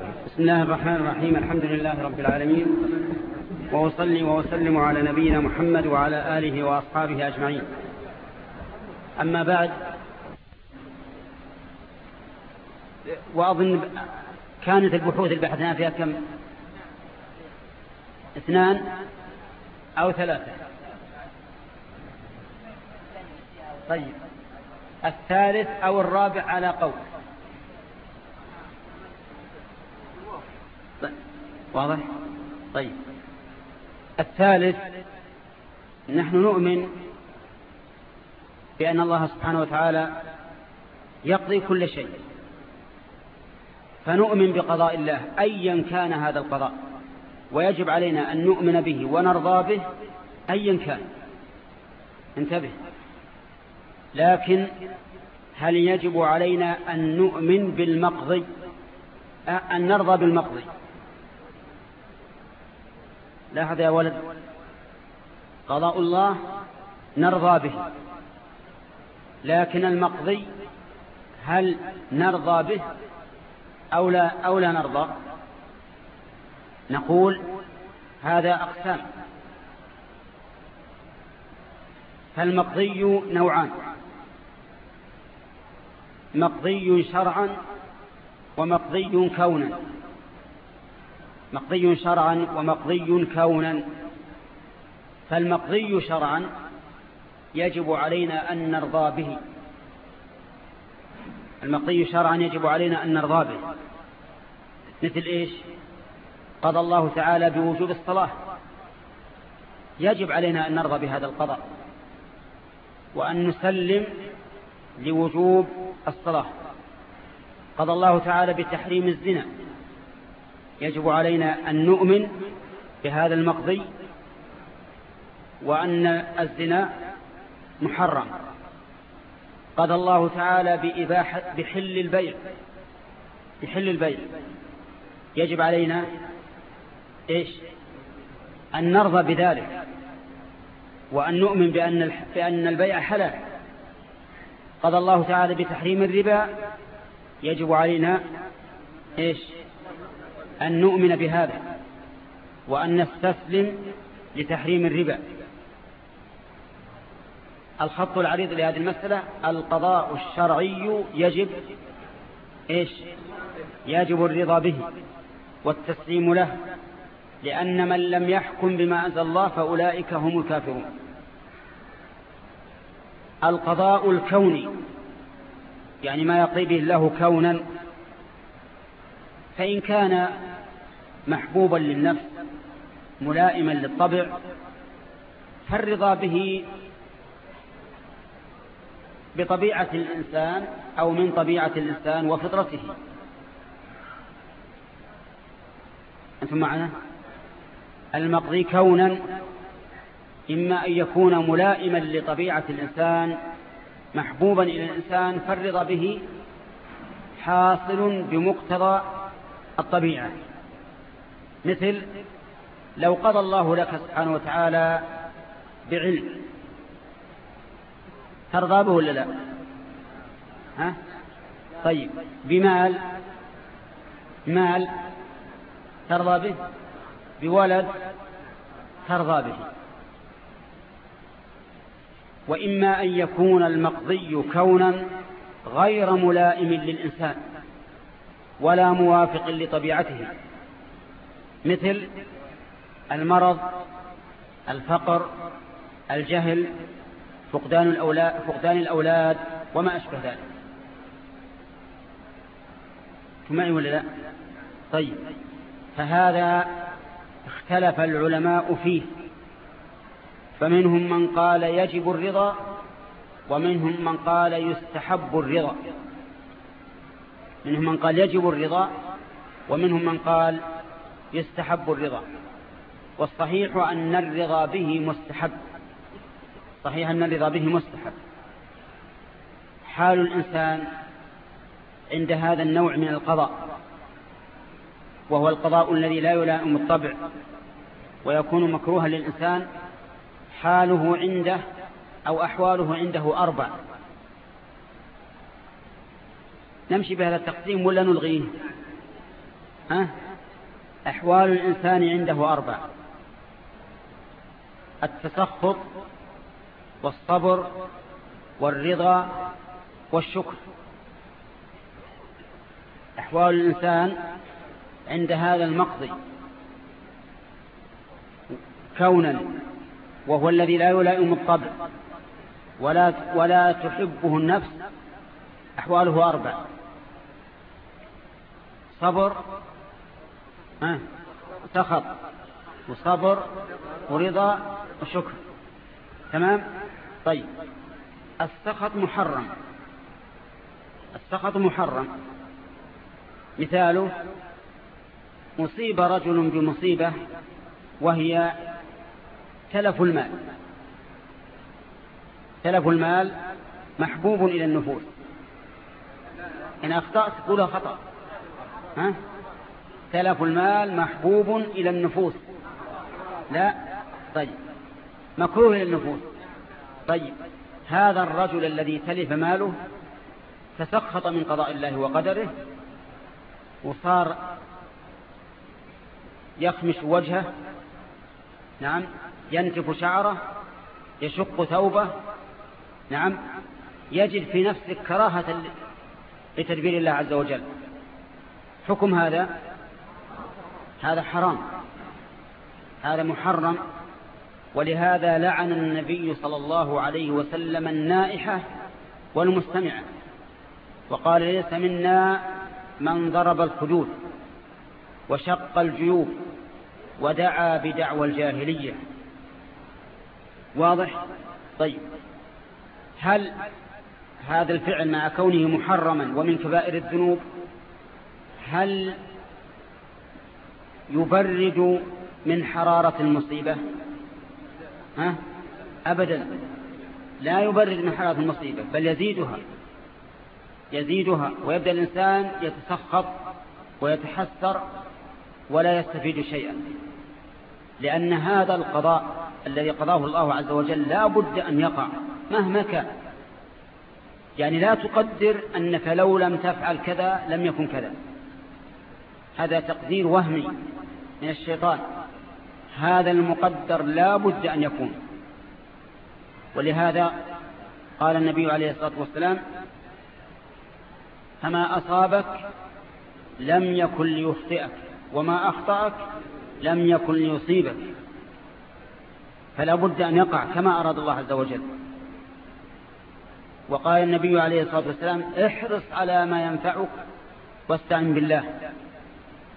بسم الله الرحمن الرحيم الحمد لله رب العالمين. وأصلي وأسلم على نبينا محمد وعلى آله وأصحابه أجمعين. أما بعد وأظن كانت البحوث اللي فيها كم؟ اثنان أو ثلاثة. طيب الثالث أو الرابع على قول. طيب. واضح؟ طيب. الثالث نحن نؤمن بأن الله سبحانه وتعالى يقضي كل شيء. فنؤمن بقضاء الله أيا كان هذا القضاء. ويجب علينا أن نؤمن به ونرضى به أيا كان. انتبه. لكن هل يجب علينا أن نؤمن بالمقضي؟ أن نرضى بالمقضي؟ لاحظ يا ولد. قضاء الله نرضى به. لكن المقضي هل نرضى به أو لا, أو لا نرضى؟ نقول هذا أقسام. فالمقضي نوعان. مقضي شرعا ومقضي كونا. مقضي شرعا ومقضي كونا. فالمقضي شرعا يجب علينا أن نرضى به. المقضي شرعا يجب علينا أن نرضى به. مثل إيش؟ قضى الله تعالى بوجوب الصلاة. يجب علينا أن نرضى بهذا القضاء وأن نسلم لوجوب الصلاة. قضى الله تعالى بتحريم الزنا. يجب علينا أن نؤمن بهذا المقضي وأن الزنا محرم. قضى الله تعالى بإباحة بحل البيع بحل البيع. يجب علينا إيش؟ أن نرضى بذلك وأن نؤمن بأن, بأن البيع حلال. قضى الله تعالى بتحريم الربا يجب علينا إيش؟ أن نؤمن بهذا وأن نستسلم لتحريم الربا. الخط العريض لهذه المسألة القضاء الشرعي يجب إيش؟ يجب الرضا به والتسليم له لأن من لم يحكم بما أنزل الله فأولئك هم الكافرون. القضاء الكوني يعني ما يقضي به الله كونا فإن كان محبوبا للنفس ملائما للطبع فالرضا به بطبيعة الإنسان أو من طبيعة الإنسان وفطرته. أنتم معنا؟ المقضي كونا إما أن يكون ملائما لطبيعة الإنسان محبوبا إلى الإنسان فالرضا به حاصل بمقتضى الطبيعة. مثل لو قضى الله لك سبحانه وتعالى بعلم ترضى به ولا لا؟ ها؟ طيب بمال مال ترضى به بولد ترضى به. وإما أن يكون المقضي كونا غير ملائم للإنسان. ولا موافق لطبيعته. مثل المرض الفقر الجهل فقدان الأولاد, فقدان الأولاد وما أشبه ذلك. معي ولا لا؟ طيب. فهذا اختلف العلماء فيه. فمنهم من قال يجب الرضا ومنهم من قال يستحب الرضا. منهم من قال يجب الرضا ومنهم من قال يستحب الرضا. والصحيح أن الرضا به مستحب. صحيح أن الرضا به مستحب. حال الإنسان عند هذا النوع من القضاء وهو القضاء الذي لا يلائم الطبع ويكون مكروها للإنسان حاله عنده أو أحواله عنده أربع. نمشي بهذا التقسيم ولا نلغيه؟ ها؟ أحوال الإنسان عنده أربع. التسخط والصبر والرضا والشكر. أحوال الإنسان عند هذا المقضي كونا وهو الذي لا يلائم الطبع ولا, ولا تحبه النفس. أحواله أربع. صبر سخط. وصبر ورضا وشكر تمام؟ طيب. السخط محرم. السخط محرم. مثاله مصيب رجل بمصيبة وهي تلف المال. تلف المال محبوب إلى النفوس. إن أخطأت قولها خطأ. ها؟ تلف المال محبوب إلى النفوس. لا. طيب. مكروه إلى النفوس. طيب. هذا الرجل الذي تلف ماله تسخط من قضاء الله وقدره وصار يخمش وجهه. نعم. ينتف شعره. يشق ثوبه. نعم. يجد في نفسه كراهة لتدبير الله عز وجل. حكم هذا؟ هذا حرام. هذا محرم. ولهذا لعن النبي صلى الله عليه وسلم النائحة والمستمعة وقال ليس منا من ضرب الخدود وشق الجيوب ودعا بدعوى الجاهلية. واضح؟ طيب. هل هذا الفعل مع كونه محرما ومن كبائر الذنوب هل يبرد من حرارة المصيبة؟ ها؟ أبدا. لا يبرد من حرارة المصيبة بل يزيدها. يزيدها ويبدأ الإنسان يتسخط ويتحسر ولا يستفيد شيئا. لأن هذا القضاء الذي قضاه الله عز وجل لا بد أن يقع مهما كان. يعني لا تقدر أنك لو لم تفعل كذا لم يكن كذا. هذا تقدير وهمي من الشيطان. هذا المقدر لا بد أن يكون. ولهذا قال النبي عليه الصلاة والسلام فما أصابك لم يكن ليخطئك وما أخطأك لم يكن ليصيبك. فلا بد أن يقع كما أراد الله عز وجل. وقال النبي عليه الصلاة والسلام احرص على ما ينفعك واستعن بالله.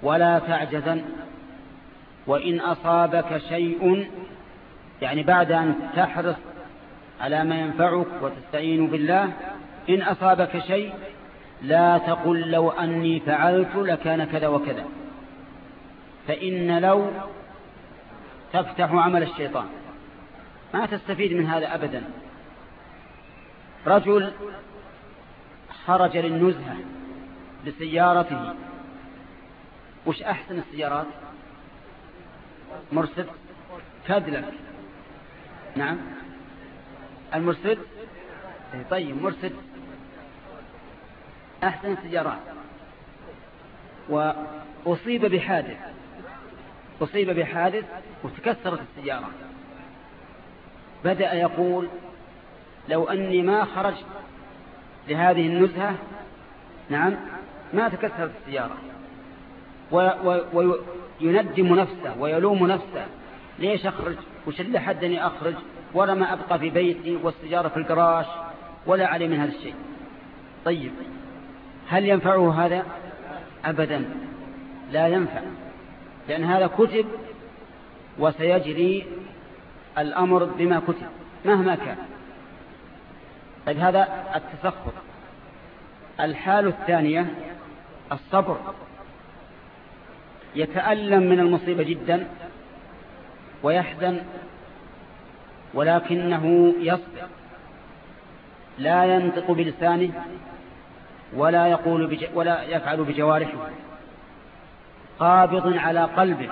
ولا تعجزن. وإن أصابك شيء يعني بعد أن تحرص على ما ينفعك وتستعين بالله إن أصابك شيء لا تقل لو أني فعلت لكان كذا وكذا. فإن لو تفتح عمل الشيطان. ما تستفيد من هذا أبدا. رجل خرج للنزهة بسيارته وش أحسن السيارات؟ مرسد كادلك نعم. المرسد طيب مرسد أحسن السيارات. وأصيب بحادث. أصيب بحادث وتكسرت السيارة. بدأ يقول لو أني ما خرجت لهذه النزهة نعم ما تكسرت السيارة. ويندم نفسه ويلوم نفسه. ليش أخرج؟ وش اللي حدني أخرج؟ ولا ما أبقى في بيتي والسيارة في القراش ولا علي من هذا الشيء. طيب هل ينفعه هذا؟ أبدا. لا ينفع. لأن هذا كتب وسيجري الأمر بما كتب مهما كان. طيب هذا التسخط. الحال الثانية الصبر. يتألم من المصيبة جدا ويحزن ولكنه يصبر لا ينطق بلسانه ولا يقول بج... ولا يفعل بجوارحه. قابض على قلبه.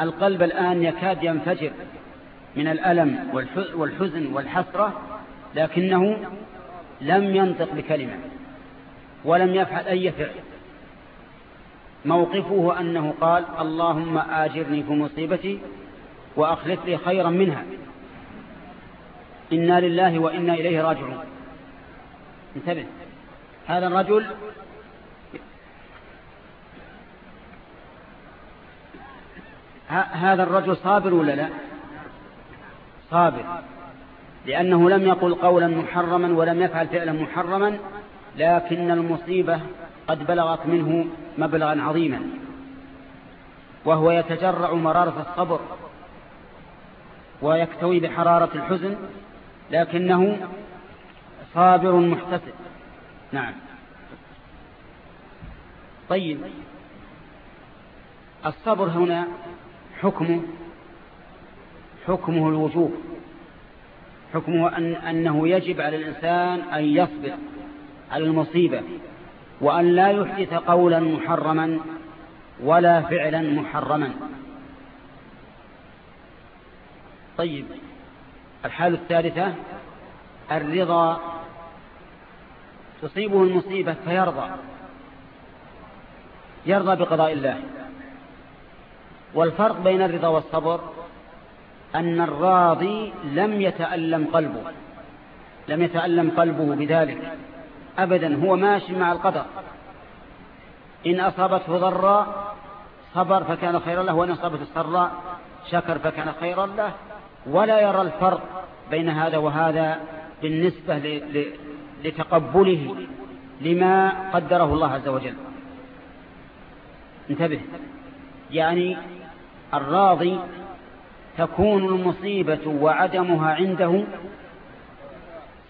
القلب الآن يكاد ينفجر من الألم والحزن والحسرة لكنه لم ينطق بكلمة ولم يفعل أي فعل. موقفه أنه قال اللهم آجرني في مصيبتي وأخلف لي خيرا منها. إنا لله وإنا إليه راجعون. انتبه. هذا الرجل هذا الرجل صابر ولا لا؟ صابر. لأنه لم يقل قولا محرما ولم يفعل فعلا محرما لكن المصيبة قد بلغت منه مبلغا عظيما وهو يتجرع مرارة الصبر ويكتوي بحرارة الحزن لكنه صابر محتسب. نعم. طيب. الصبر هنا حكمه حكمه الوجوب حكمه أن أنه يجب على الإنسان أن يصبر على المصيبة. وأن لا يحدث قولا محرما ولا فعلا محرما. طيب الحالة الثالثة الرضا. تصيبه المصيبة فيرضى. يرضى بقضاء الله. والفرق بين الرضا والصبر أن الراضي لم يتألم قلبه لم يتألم قلبه بذلك. أبدا هو ماشي مع القدر. إن أصابته ضراء صبر فكان خيرا له وإن أصابته سراء شكر فكان خيرا له. ولا يرى الفرق بين هذا وهذا بالنسبة لتقبله لما قدره الله عز وجل. انتبه. يعني الراضي تكون المصيبة وعدمها عنده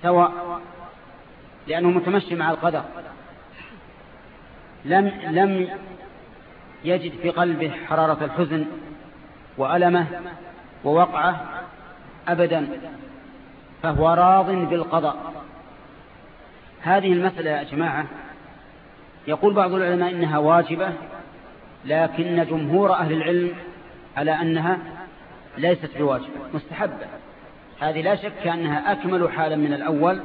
سواء لأنه متمشي مع القدر. لم لم يجد في قلبه حرارة الحزن وألمه ووقعه أبدا فهو راض بالقضاء. هذه المسألة يا جماعة يقول بعض العلماء إنها واجبة لكن جمهور أهل العلم على أنها ليست بواجبة مستحبة. هذه لا شك أنها أكمل حالا من الأول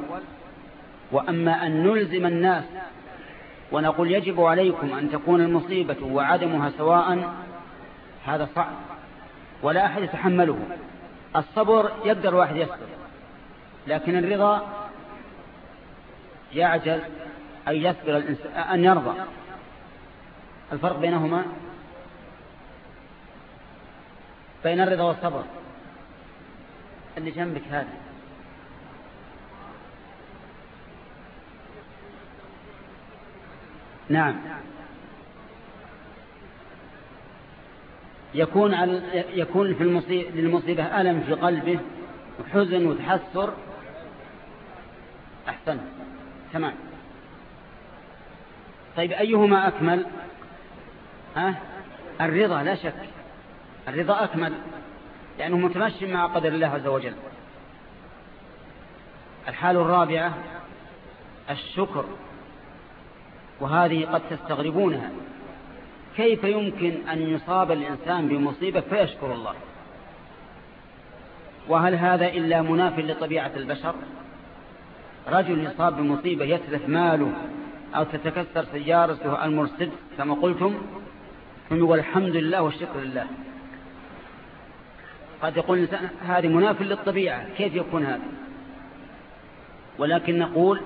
وأما أن نلزم الناس ونقول يجب عليكم أن تكون المصيبة وعدمها سواء هذا صعب. ولا أحد يتحمله. الصبر يقدر واحد يصبر. لكن الرضا يعجز أن يصبر الإنسان أن يرضى. الفرق بينهما بين الرضا والصبر. اللي جنبك هذا. نعم. يكون يكون في المصيبة للمصيبة ألم في قلبه وحزن وتحسر. أحسن. تمام. طيب أيهما أكمل؟ ها؟ الرضا لا شك. الرضا أكمل لأنه متمشي مع قدر الله عز وجل. الحال الرابعة الشكر. وهذه قد تستغربونها. كيف يمكن أن يصاب الإنسان بمصيبة فيشكر الله؟ وهل هذا إلا مناف لطبيعة البشر؟ رجل يصاب بمصيبة يتلف ماله أو تتكسر سيارته المرسد كما قلتم ثم يقول الحمد لله والشكر لله. قد يقول الإنسان هذه مناف للطبيعة كيف يكون هذا؟ ولكن نقول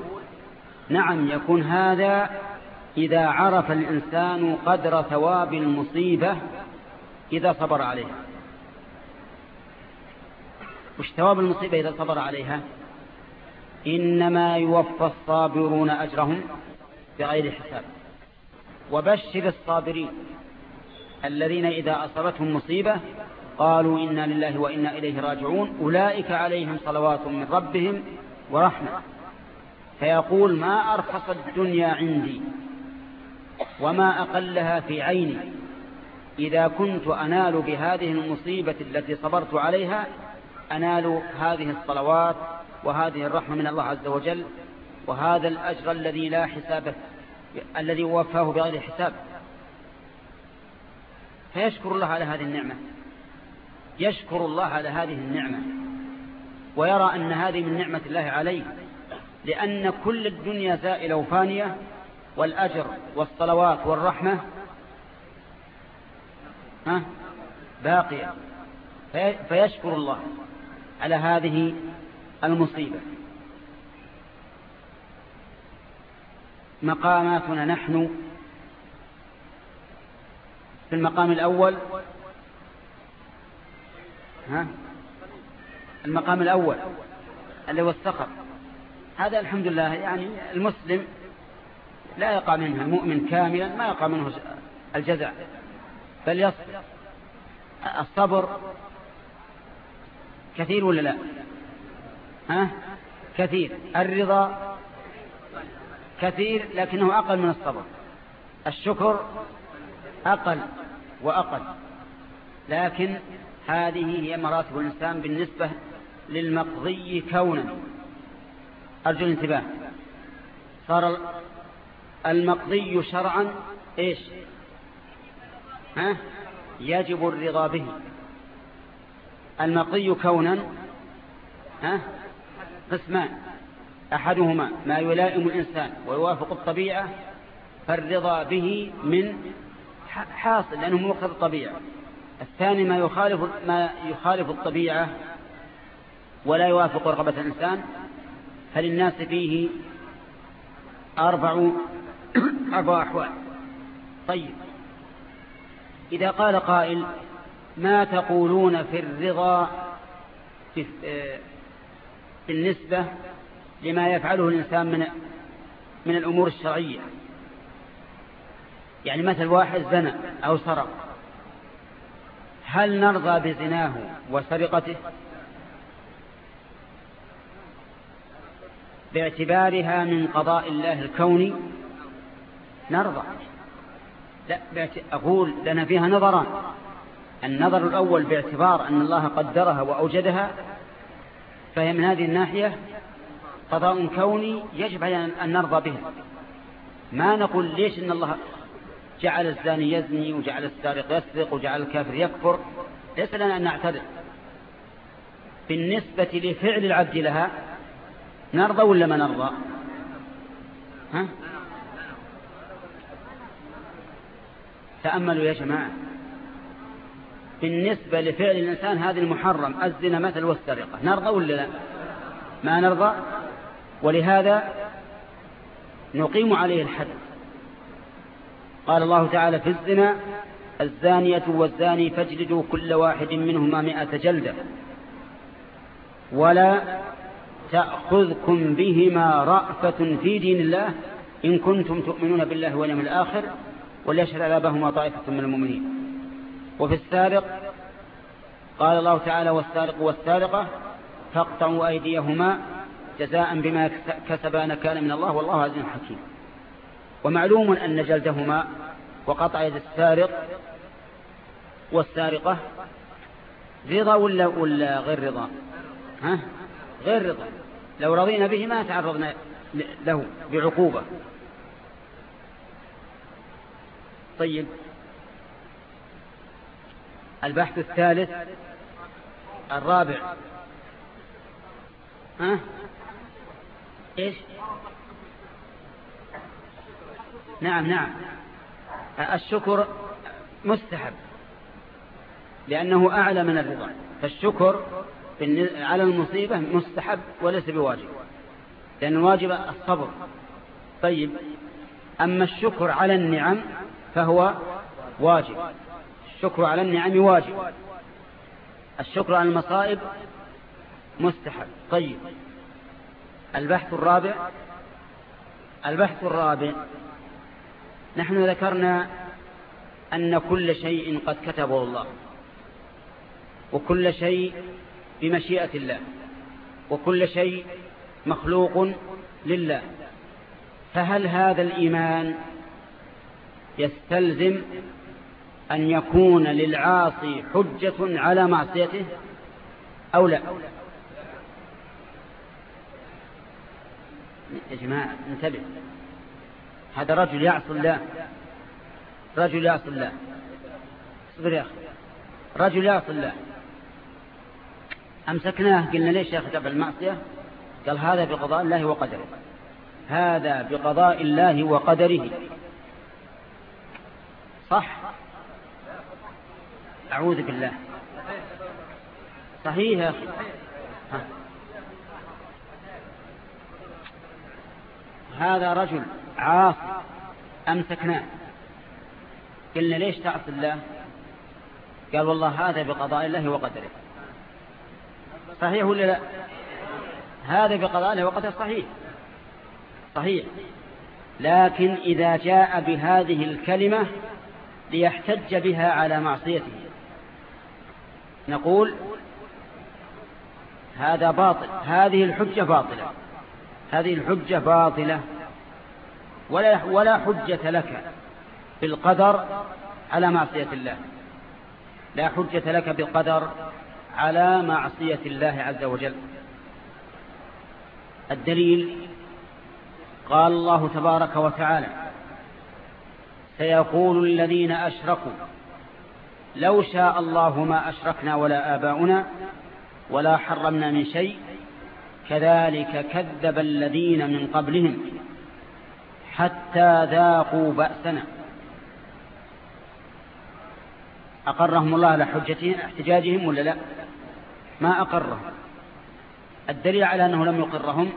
نعم يكون هذا إذا عرف الإنسان قدر ثواب المصيبة إذا صبر عليها. وش ثواب المصيبة إذا صبر عليها؟ إنما يوفى الصابرون أجرهم بغير حساب. وبشر الصابرين الذين إذا أصابتهم مصيبة قالوا إنا لله وإنا إليه راجعون أولئك عليهم صلوات من ربهم ورحمة. فيقول ما أرخص الدنيا عندي؟ وما أقلها في عيني. إذا كنت أنال بهذه المصيبة التي صبرت عليها أنال هذه الصلوات وهذه الرحمة من الله عز وجل وهذا الأجر الذي لا حساب الذي وفاه بغير حساب. فيشكر الله على هذه النعمة. يشكر الله على هذه النعمة. ويرى أن هذه من نعمة الله عليه لأن كل الدنيا زائلة وفانية والأجر والصلوات والرحمة ها؟ باقية. فيشكر الله على هذه المصيبة. مقاماتنا نحن في المقام الأول ها؟ المقام الأول اللي هو السخط هذا الحمد لله يعني المسلم لا يقع منها المؤمن كاملا ما يقع منه الجزع بل يصبر. الصبر كثير ولا لا؟ ها؟ كثير. الرضا كثير لكنه أقل من الصبر. الشكر أقل وأقل. لكن هذه هي مراتب الإنسان بالنسبة للمقضي كونا. أرجو الانتباه. صار المقضي شرعا إيش؟ ها؟ يجب الرضا به. المقضي كونا ها؟ قسمان. أحدهما ما يلائم الإنسان ويوافق الطبيعة فالرضا به من حاصل لأنه مقتضى الطبيعة. الثاني ما يخالف ما يخالف الطبيعة ولا يوافق رغبة الإنسان فللناس فيه أربع أربع أحوال. طيب. إذا قال قائل ما تقولون في الرضا بالنسبة لما يفعله الإنسان من من الأمور الشرعية؟ يعني مثل واحد زنى أو سرق. هل نرضى بزناه وسرقته؟ باعتبارها من قضاء الله الكوني نرضى. لا أقول لنا فيها نظران. النظر الأول باعتبار أن الله قدرها وأوجدها فهي من هذه الناحية قضاء كوني يجب علينا أن نرضى به. ما نقول ليش أن الله جعل الزاني يزني وجعل السارق يسرق وجعل الكافر يكفر؟ ليس لنا أن نعترض بالنسبة لفعل العبد لها نرضى ولا ما نرضى؟ ها؟ تأملوا يا جماعة. بالنسبة لفعل الإنسان هذا المحرم الزنا مثل والسرقة. نرضى ولا لا؟ ما نرضى؟ ولهذا نقيم عليه الحد. قال الله تعالى في الزنا الزانية والزاني فاجلدوا كل واحد منهما مئة جلدة. ولا تأخذكم بهما رأفة في دين الله إن كنتم تؤمنون بالله واليوم الآخر. وليشهد عذابهما طائفة من المؤمنين. وفي السارق قال الله تعالى والسارق والسارقة فاقطعوا أيديهما جزاء بما كسبا نكال من الله والله عزيز حكيم. ومعلوم أن جلدهما وقطع يد السارق والسارقة رضا ولا, ولا غير رضا؟ ها؟ غير رضا. لو رضينا به ما تعرضنا له بعقوبة. طيب. البحث الثالث الرابع. ها؟ إيش؟ نعم نعم. الشكر مستحب لأنه أعلى من الرضا. فالشكر على المصيبة مستحب وليس بواجب لأن الواجب الصبر. طيب. أما الشكر على النعم فهو واجب. الشكر على النعم واجب. الشكر على المصائب مستحب. طيب. البحث الرابع. البحث الرابع. نحن ذكرنا أن كل شيء قد كتبه الله. وكل شيء بمشيئة الله. وكل شيء مخلوق لله. فهل هذا الإيمان يستلزم أن يكون للعاصي حجة على معصيته أو لا؟ يا جماعة انتبه. هذا رجل يعصي الله. رجل يعصي الله. اصبر يا أخي. رجل يعصي الله. أمسكناه؟ قلنا ليش يا أخي تفعل المعصية؟ قال هذا بقضاء الله وقدره. هذا بقضاء الله وقدره. صح؟ أعوذ بالله. صحيح يا أخي. هذا رجل عاصي أمسكناه. قلنا ليش تعصي الله؟ قال والله هذا بقضاء الله وقدره. صحيح ولا لا؟ هذا بقضاء الله وقدره صحيح. صحيح. لكن إذا جاء بهذه الكلمة ليحتج بها على معصيته. نقول هذا باطل هذه الحجة باطلة. هذه الحجة باطلة. ولا ولا حجة لك بالقدر على معصية الله. لا حجة لك بالقدر على معصية الله عز وجل. الدليل قال الله تبارك وتعالى سيقول الذين أشركوا لو شاء الله ما أشركنا ولا آباؤنا ولا حرمنا من شيء كذلك كذب الذين من قبلهم حتى ذاقوا بأسنا. أقرهم الله على حجتهم احتجاجهم ولا لا؟ ما أقرهم. الدليل على أنه لم يقرهم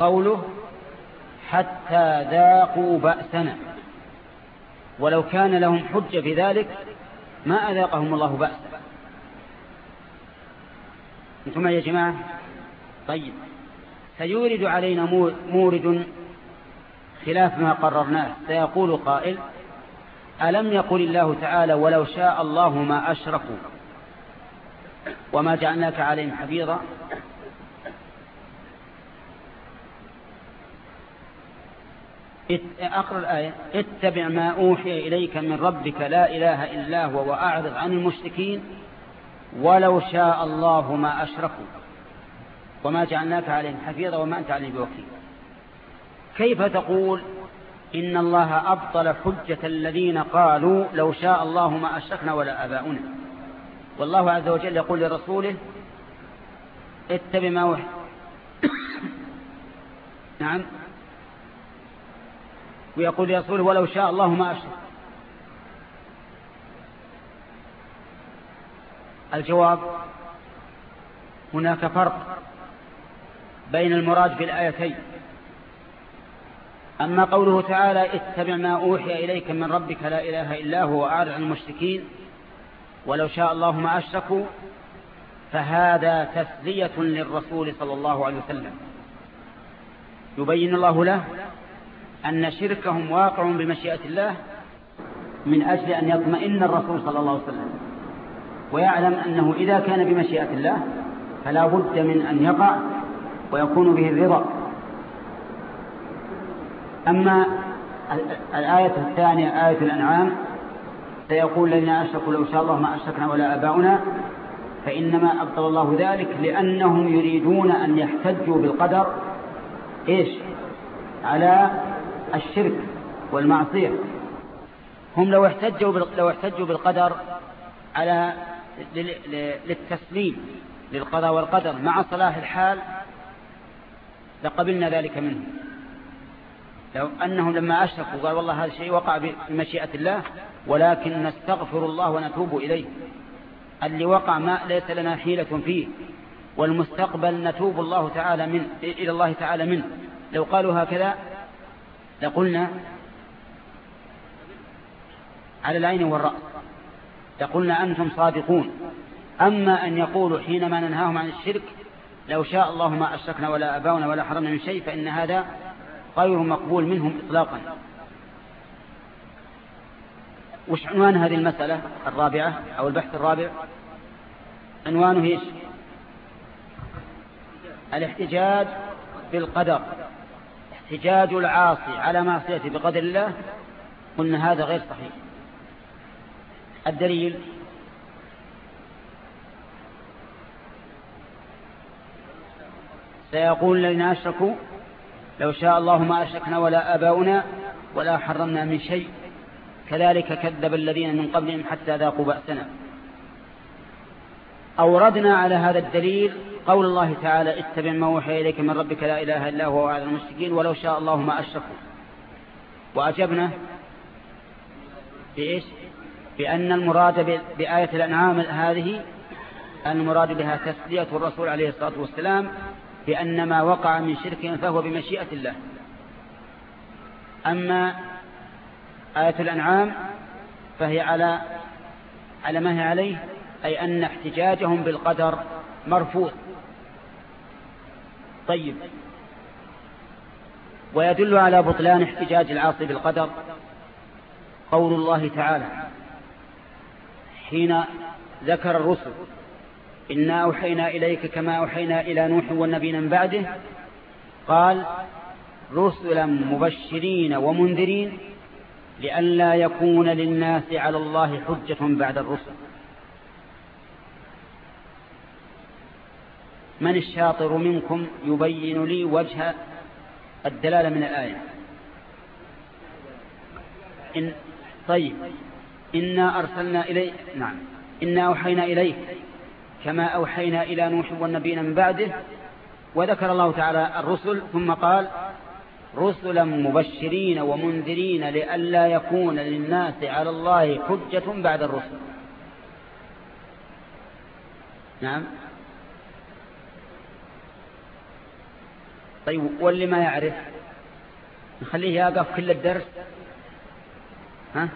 قوله حتى ذاقوا بأسنا. ولو كان لهم حجة في ذلك ما أذاقهم الله بأسا أنتم يا جماعة؟ طيب. سيورد علينا مورد خلاف ما قررناه. سيقول قائل ألم يقل الله تعالى ولو شاء الله ما أشركوا وما جعلناك عليهم حفيظا؟ أقرأ الآية. اتبع ما أوحي إليك من ربك لا إله إلا هو وأعرض عن المشركين ولو شاء الله ما أشركوا. وما جعلناك عليهم حفيظا وما أنت عليهم بوكيل. كيف تقول إن الله أبطل حجة الذين قالوا لو شاء الله ما أشركنا ولا آباؤنا؟ والله عز وجل يقول لرسوله اتبع ما وحي نعم. ويقول لرسوله ولو شاء الله ما أشرك. الجواب هناك فرق بين المراد في الآيتين أما قوله تعالى اتبع ما أوحي إليك من ربك لا إله إلا هو وأعرض عن المشركين ولو شاء الله ما أشركوا فهذا تسلية للرسول صلى الله عليه وسلم. يبين الله له أن شركهم واقع بمشيئة الله من أجل أن يطمئن الرسول صلى الله عليه وسلم. ويعلم أنه إذا كان بمشيئة الله فلا بد من أن يقع ويكون به الرضا. أما الآية الثانية آية الأنعام سيقول الذين أشركوا لو شاء الله ما أشركنا ولا أباؤنا فإنما أبطل الله ذلك لأنهم يريدون أن يحتجوا بالقدر. إيش؟ على الشرك والمعصية. هم لو احتجوا لو احتجوا بالقدر على للتسليم للقضاء والقدر مع صلاح الحال لقبلنا ذلك منهم. لو أنهم لما أشركوا قال والله هذا الشيء وقع بمشيئة الله ولكن نستغفر الله ونتوب إليه. اللي وقع ما ليس لنا حيلة فيه والمستقبل نتوب الله تعالى من إلى الله تعالى منه. لو قالوا هكذا لقلنا على العين والرأس. لقلنا أنتم صادقون. أما أن يقولوا حينما ننهاهم عن الشرك لو شاء الله ما أشركنا ولا أباؤنا ولا حرمنا من شيء فإن هذا غير مقبول منهم إطلاقا. وش عنوان هذه المسألة الرابعة أو البحث الرابع؟ عنوانه إيش؟ الاحتجاج بالقدر. احتجاج العاصي على معصيته بقدر الله قلنا هذا غير صحيح. الدليل؟ سيقول الذين أشركوا لو شاء الله ما أشركنا ولا آباؤنا ولا حرمنا من شيء كذلك كذب الذين من قبلهم حتى ذاقوا بأسنا. أوردنا على هذا الدليل قول الله تعالى اتبع ما وحي إليك من ربك لا إله إلا هو وعلى المشركين ولو شاء الله ما أشركوا. وأجبنا بإيش؟ بأن المراد بآية الأنعام هذه المراد بها تسلية الرسول عليه الصلاة والسلام بأن ما وقع من شرك فهو بمشيئة الله. أما آية الأنعام فهي على على ما هي عليه؟ أي أن احتجاجهم بالقدر مرفوض. طيب. ويدل على بطلان احتجاج العاصي بالقدر قول الله تعالى حين ذكر الرسل إنا أوحينا إليك كما أوحينا إلى نوح والنبيين من بعده قال رسلا مبشرين ومنذرين لئلا يكون للناس على الله حجة بعد الرسل. من الشاطر منكم يبين لي وجه الدلالة من الآية. إن طيب. إنا أرسلنا إليه نعم. إنا أوحينا إليك كما أوحينا إلى نوح والنبيين من بعده وذكر الله تعالى الرسل ثم قال رسلا مبشرين ومنذرين لئلا يكون للناس على الله حجة بعد الرسل. نعم. طيب واللي ما يعرف؟ نخليه يقف كل الدرس. ها؟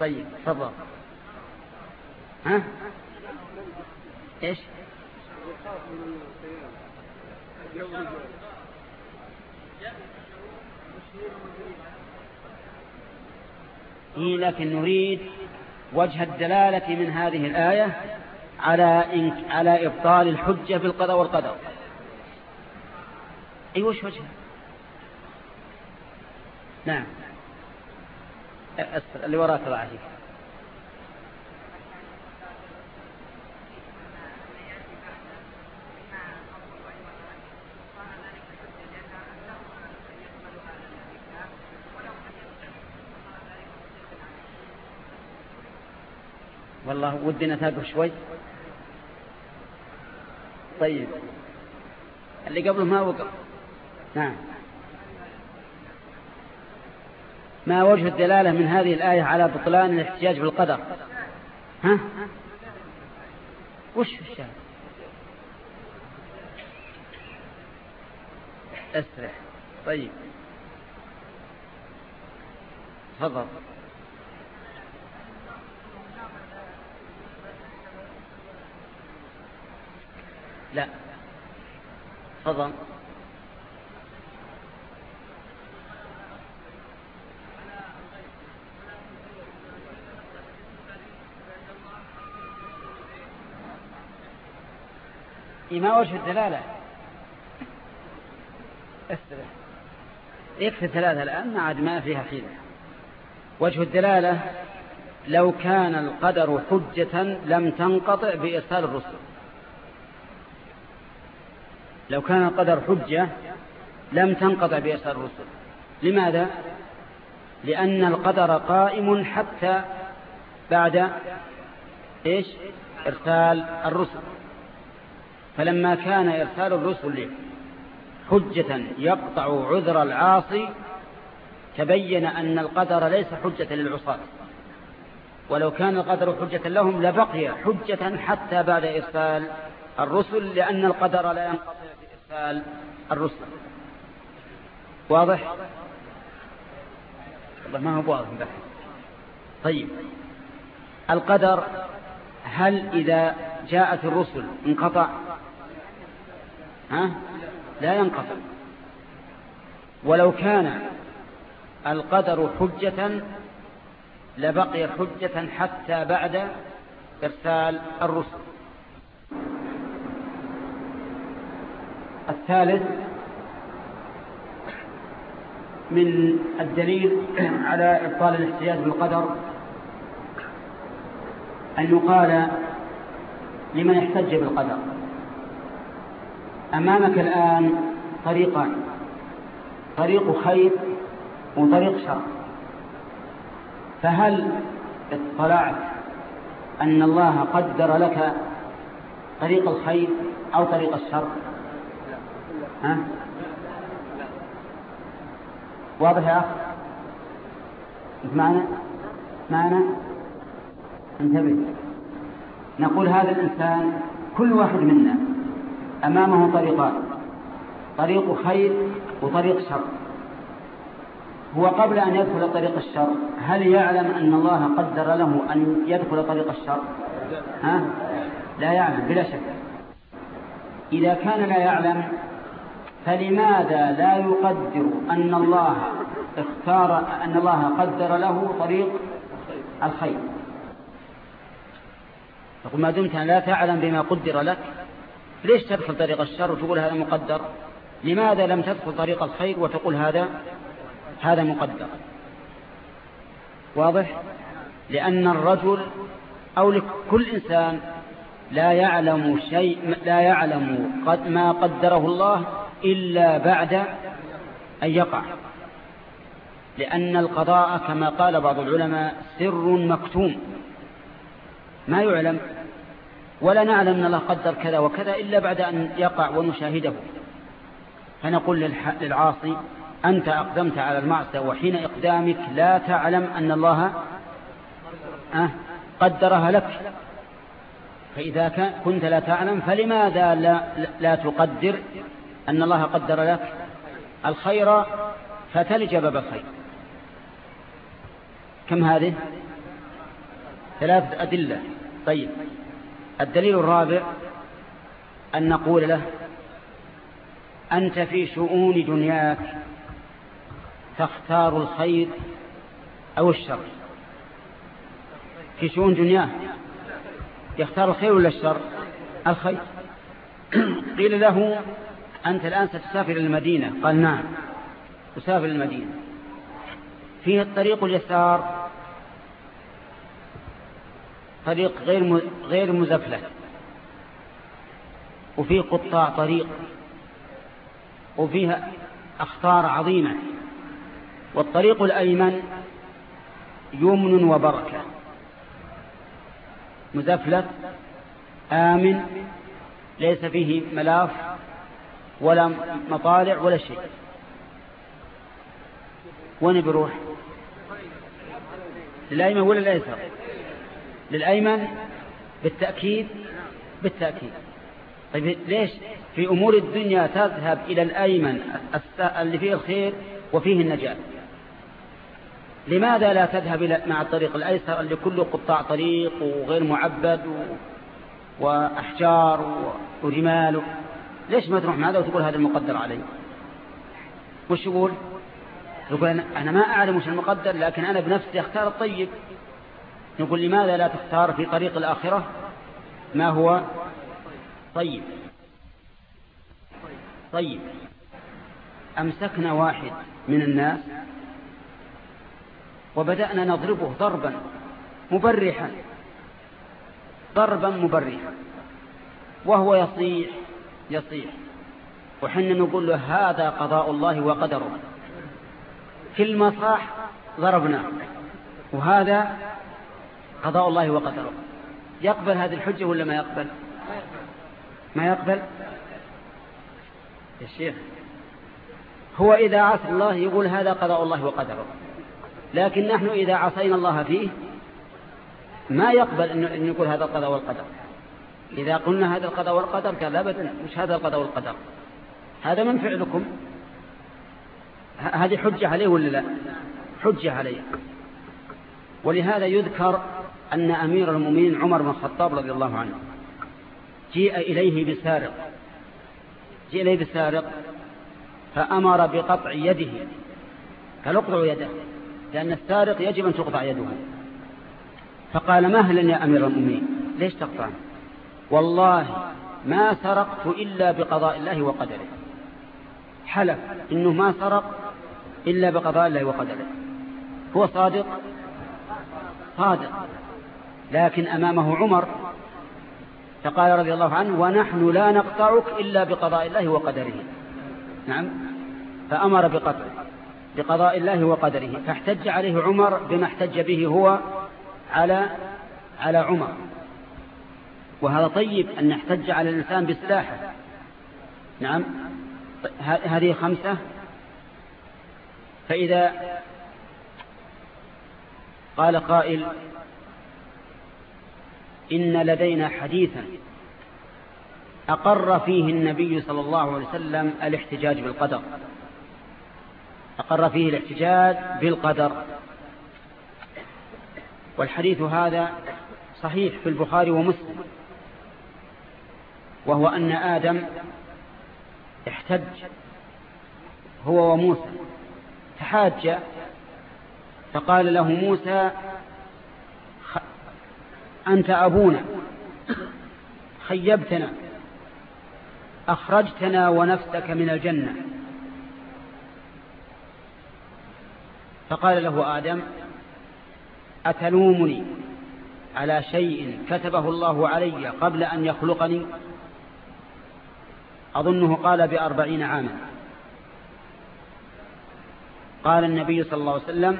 طيب تفضل. ها؟ إيش؟ إيه لكن نريد وجه الدلالة من هذه الآية على على إبطال الحجة بالقضاء والقدر. أي وش وجهها نعم. اللي وراك الله عليك والله ودنا تاقف شوي. طيب. اللي قبله ما وقف نعم. ما وجه الدلالة من هذه الآية على بطلان الاحتجاج بالقدر؟ ها؟ وش الشاهد؟ أسرع. طيب. تفضل. لا. تفضل. ما وجه الدلالة؟ استرح يكفي ثلاثة الآن ما عاد ما فيها حيلة. وجه الدلالة لو كان القدر حجة لم تنقطع بإرسال الرسل. لو كان القدر حجة لم تنقطع بإرسال الرسل لماذا؟ لأن القدر قائم حتى بعد إيش؟ إرسال الرسل فلما كان إرسال الرسل حجة يقطع عذر العاصي تبين أن القدر ليس حجة للعصاة ولو كان القدر حجة لهم لبقي حجة حتى بعد إرسال الرسل لأن القدر لا ينقطع بإرسال الرسل. واضح؟ والله ما هو واضح طيب. القدر هل إذا جاءت الرسل انقطع؟ ها؟ لا ينقطع. ولو كان القدر حجة لبقي حجة حتى بعد إرسال الرسل. الثالث من الدليل على إبطال الاحتجاج بالقدر أن يقال لمن احتج بالقدر. أمامك الآن طريقان طريق خير وطريق شر. فهل اطلعت أن الله قدر لك طريق الخير أو طريق الشر؟ ها؟ واضح يا أخ؟ معنا معنا انتبه. نقول هذا الإنسان كل واحد منا أمامه طريقان. طريق خير وطريق شر. هو قبل أن يدخل طريق الشر هل يعلم أن الله قدر له أن يدخل طريق الشر؟ ها؟ لا يعلم بلا شك. إذا كان لا يعلم فلماذا لا يقدر أن الله اختار أن الله قدر له طريق الخير؟ يقول ما دمت لا تعلم بما قدر لك؟ ليش تدخل طريق الشر وتقول هذا مقدر؟ لماذا لم تدخل طريق الخير وتقول هذا هذا مقدر؟ واضح؟ لأن الرجل أو لكل إنسان لا يعلم شيء لا يعلم قد ما قدره الله إلا بعد أن يقع. لأن القضاء كما قال بعض العلماء سر مكتوم. ما يعلم. ولا نعلم أن الله قدر كذا وكذا إلا بعد أن يقع ونشاهده. فنقول للعاصي أنت أقدمت على المعصية وحين إقدامك لا تعلم أن الله أه قدرها لك. فإذا كنت لا تعلم فلماذا لا, لا تقدر؟ أن الله قدر لك الخير فتلج باب الخير. كم هذه؟ ثلاثة أدلة. طيب الدليل الرابع أن نقول له أنت في شؤون دنياك تختار الخير أو الشر؟ في شؤون دنياه يختار الخير ولا الشر؟ الخير. قيل له أنت الآن ستسافر المدينة. قال نعم. أسافر المدينة. فيه الطريق اليسار. طريق غير غير مزفلة. وفيه قطاع طريق. وفيها أخطار عظيمة. والطريق الأيمن يمن وبركة. مزفلت آمن ليس فيه ملاف ولا مطالع ولا شيء. وين بروح للأيمن ولا الأيسر للأيمن بالتأكيد بالتأكيد. طيب ليش في أمور الدنيا تذهب إلى الأيمن اللي فيه الخير وفيه النجاة؟ لماذا لا تذهب إلى مع الطريق الأيسر اللي كله قطاع طريق وغير معبد. وأحجار ورمال ليش ما تروح مع هذا وتقول هذا المقدر علي؟ وش يقول؟ يقول أنا ما أعلم وش المقدر لكن أنا بنفسي أختار الطيب. نقول لماذا لا تختار في طريق الآخرة ما هو طيب؟ طيب. أمسكنا واحد من الناس وبدأنا نضربه ضربا مبرحا. ضربا مبرحا. وهو يصيح يصيح. وحنا نقول له هذا قضاء الله وقدره. كل ما صاح ضربناه. وهذا قضاء الله وقدره. يقبل هذه الحجة ولا ما يقبل؟ ما يقبل؟ يا شيخ. هو إذا عصى الله يقول هذا قضاء الله وقدره. لكن نحن إذا عصينا الله فيه ما يقبل أن يقول هذا القضاء والقدر. إذا قلنا هذا القضاء والقدر قال أبدا مش هذا القضاء والقدر. هذا من فعلكم؟ هذه حجة عليه ولا لا؟ حجة عليه. ولهذا يذكر أن أمير المؤمنين عمر بن الخطاب رضي الله عنه جيء إليه بسارق. جيء إليه بسارق فأمر بقطع يده. قال اقطعوا يده لأن السارق يجب أن تقطع يده. فقال مهلا يا أمير المؤمنين؟ ليش تقطع والله ما سرقت إلا بقضاء الله وقدره. حلف إنه ما سرق إلا بقضاء الله وقدره. هو صادق؟ صادق. لكن أمامه عمر فقال رضي الله عنه ونحن لا نقطعك إلا بقضاء الله وقدره. نعم. فأمر بقطعه بقضاء الله وقدره. فاحتج عليه عمر بما احتج به هو على على عمر. وهذا طيب أن نحتج على الإنسان بسلاحه نعم. هذه خمسة. فإذا قال قائل إن لدينا حديثا أقر فيه النبي صلى الله عليه وسلم الاحتجاج بالقدر. أقر فيه الاحتجاج بالقدر. والحديث هذا صحيح في البخاري ومسلم. وهو أن آدم احتج هو وموسى تحاج فقال له موسى أنت أبونا خيبتنا أخرجتنا ونفسك من الجنة. فقال له آدم أتلومني على شيء كتبه الله علي قبل أن يخلقني؟ أظنه قال بأربعين عاما. قال النبي صلى الله عليه وسلم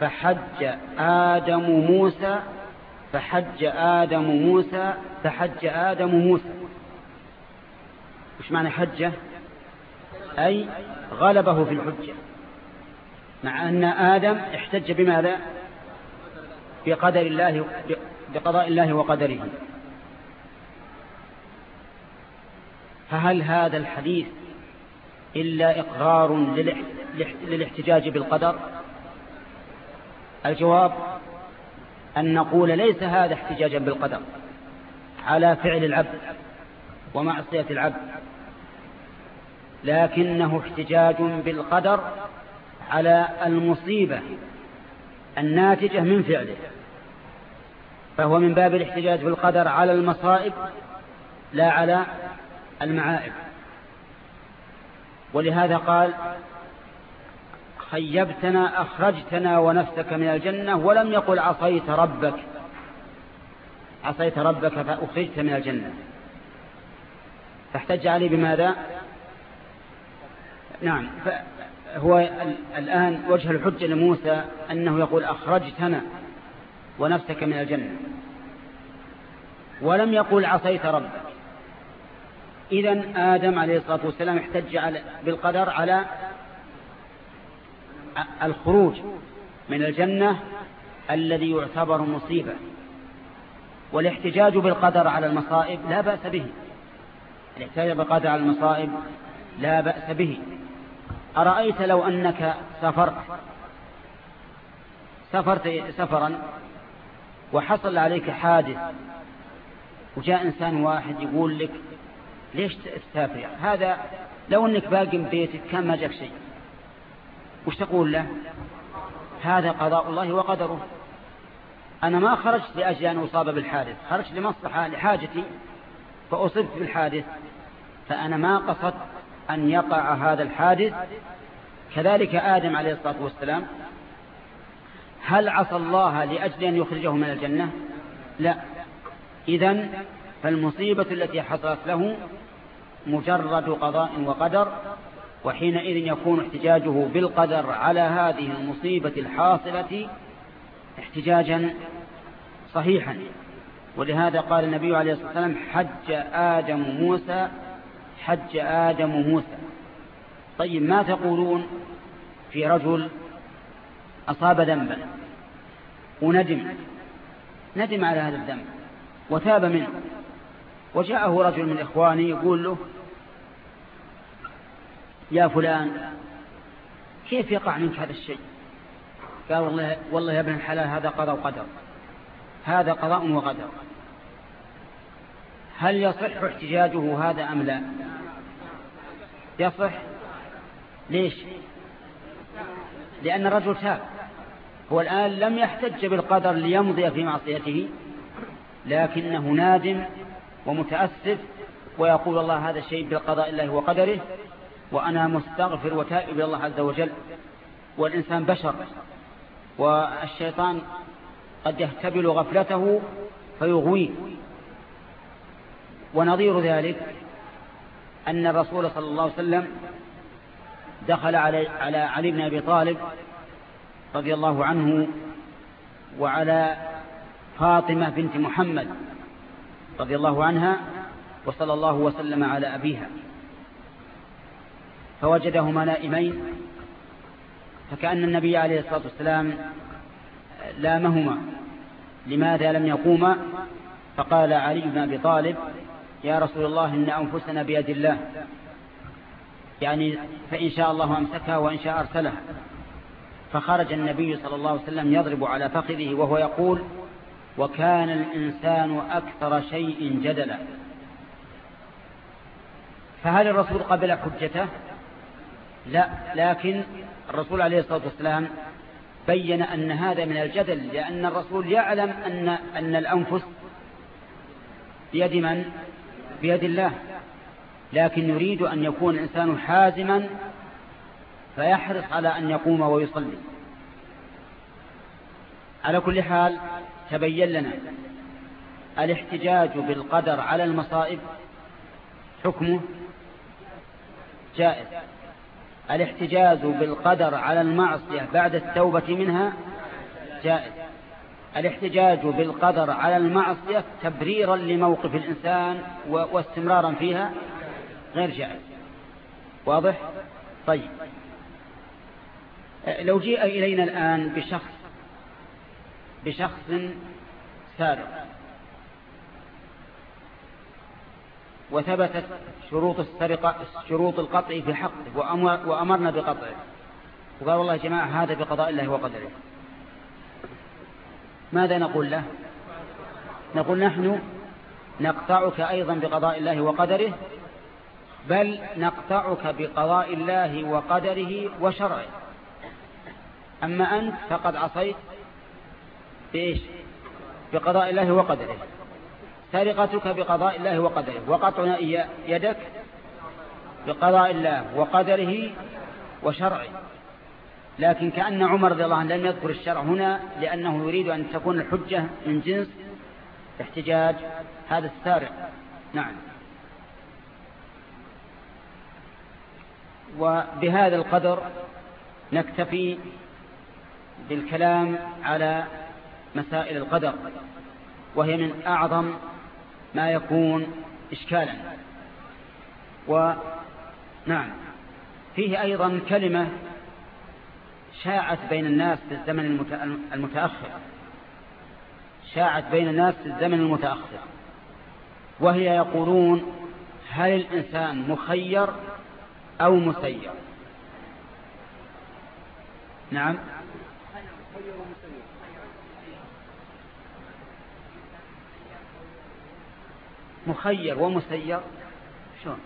فحج آدم موسى فحج آدم موسى فحج آدم موسى. وش معنى حجة أي غلبه في الحجة. مع أن آدم احتج بماذا؟ بقدر الله بقضاء الله وقدره. فهل هذا الحديث إلا إقرار للاحتجاج بالقدر؟ الجواب أن نقول ليس هذا احتجاجا بالقدر على فعل العبد ومعصية العبد لكنه احتجاج بالقدر على المصيبة الناتجة من فعله فهو من باب الاحتجاج بالقدر على المصائب لا على المعائب. ولهذا قال خيبتنا أخرجتنا ونفسك من الجنة ولم يقل عصيت ربك. عصيت ربك فأخرجت من الجنة. فاحتج عليه بماذا؟ نعم هو الآن وجه الحجة لموسى أنه يقول أخرجتنا ونفسك من الجنة. ولم يقول عصيت ربك. إذا آدم عليه الصلاة والسلام احتج بالقدر على الخروج من الجنة الذي يعتبر مصيبة. والاحتجاج بالقدر على المصائب لا بأس به. الاحتجاج بالقدر على المصائب لا بأس به. أرأيت لو أنك سافرت سافرت سفرا وحصل عليك حادث وجاء إنسان واحد يقول لك ليش تسافر؟ هذا لو أنك باقي بيتك كان ما جاك شيء. وش تقول له؟ هذا قضاء الله وقدره. أنا ما خرجت لأجل أن أصاب بالحادث خرجت لمصلحة لحاجتي فأصبت بالحادث. فأنا ما قصدت أن يقع هذا الحادث. كذلك آدم عليه الصلاة والسلام هل عصى الله لأجل أن يخرجه من الجنة؟ لا. إذن فالمصيبة التي حصلت له مجرد قضاء وقدر وحينئذ يكون احتجاجه بالقدر على هذه المصيبة الحاصلة احتجاجا صحيحا. ولهذا قال النبي عليه الصلاة والسلام حج آدم موسى حج آدم موسى. طيب ما تقولون في رجل أصاب ذنبا؟ وندم ندم على هذا الذنب وتاب منه. وجاءه رجل من إخوانه يقول له يا فلان كيف يقع منك هذا الشيء؟ قال والله, والله يا ابن الحلال هذا قضاء وقدر هذا قضاء وقدر هل يصح احتجاجه هذا أم لا؟ يصح؟ ليش؟ لأن الرجل تاب هو الآن لم يحتج بالقدر ليمضي في معصيته لكنه نادم ومتأسف ويقول الله هذا الشيء بقضاء الله وقدره وأنا مستغفر وتائب إلى الله عز وجل. والإنسان بشر والشيطان قد يهتبل غفلته فيغويه ونظير ذلك أن الرسول صلى الله عليه وسلم دخل على على علي بن أبي طالب رضي الله عنه وعلى فاطمة بنت محمد. رضي الله عنها وصلى الله وسلم على أبيها. فوجدهما نائمين فكأن النبي عليه الصلاة والسلام لامهما. لماذا لم يقوما؟ فقال علي بن أبي طالب يا رسول الله إن أنفسنا بيد الله. يعني فإن شاء الله أمسكها وإن شاء أرسلها. فخرج النبي صلى الله عليه وسلم يضرب على فخذه وهو يقول وكان الإنسان أكثر شيء جدلا. فهل الرسول قبل حجته؟ لا لكن الرسول عليه الصلاة والسلام بين أن هذا من الجدل لأن الرسول يعلم أن, أن الأنفس بيد من؟ بيد الله. لكن يريد أن يكون الإنسان حازما فيحرص على أن يقوم ويصلي. على كل حال تبين لنا الاحتجاج بالقدر على المصائب حكمه جائز. الاحتجاج بالقدر على المعصية بعد التوبة منها جائز. الاحتجاج بالقدر على المعصية تبريرا لموقف الإنسان واستمرارا فيها غير جائز. واضح؟ طيب. لو جيء إلينا الآن بشخص بشخص سارق وثبتت شروط السرقة شروط القطع في حقه وأمرنا بقطعه. وقال والله يا جماعة هذا بقضاء الله وقدره. ماذا نقول له؟ نقول نحن نقطعك أيضا بقضاء الله وقدره بل نقطعك بقضاء الله وقدره وشرعه. أما أنت فقد عصيت بإيش بقضاء الله وقدره. سرقتك بقضاء الله وقدره. وقطع يدك بقضاء الله وقدره وشرعه. لكن كأن عمر رضي الله عنه لم يذكر الشرع هنا لأنه يريد أن تكون الحجة من جنس احتجاج هذا السارق. نعم. وبهذا القدر نكتفي بالكلام على مسائل القدر وهي من أعظم ما يكون إشكالا. ونعم فيه أيضا كلمة شاعت بين الناس في الزمن المتأخر. شاعت بين الناس في الزمن المتأخر. وهي يقولون هل الإنسان مخير أو مسير؟ نعم. مخير ومسير. شلون؟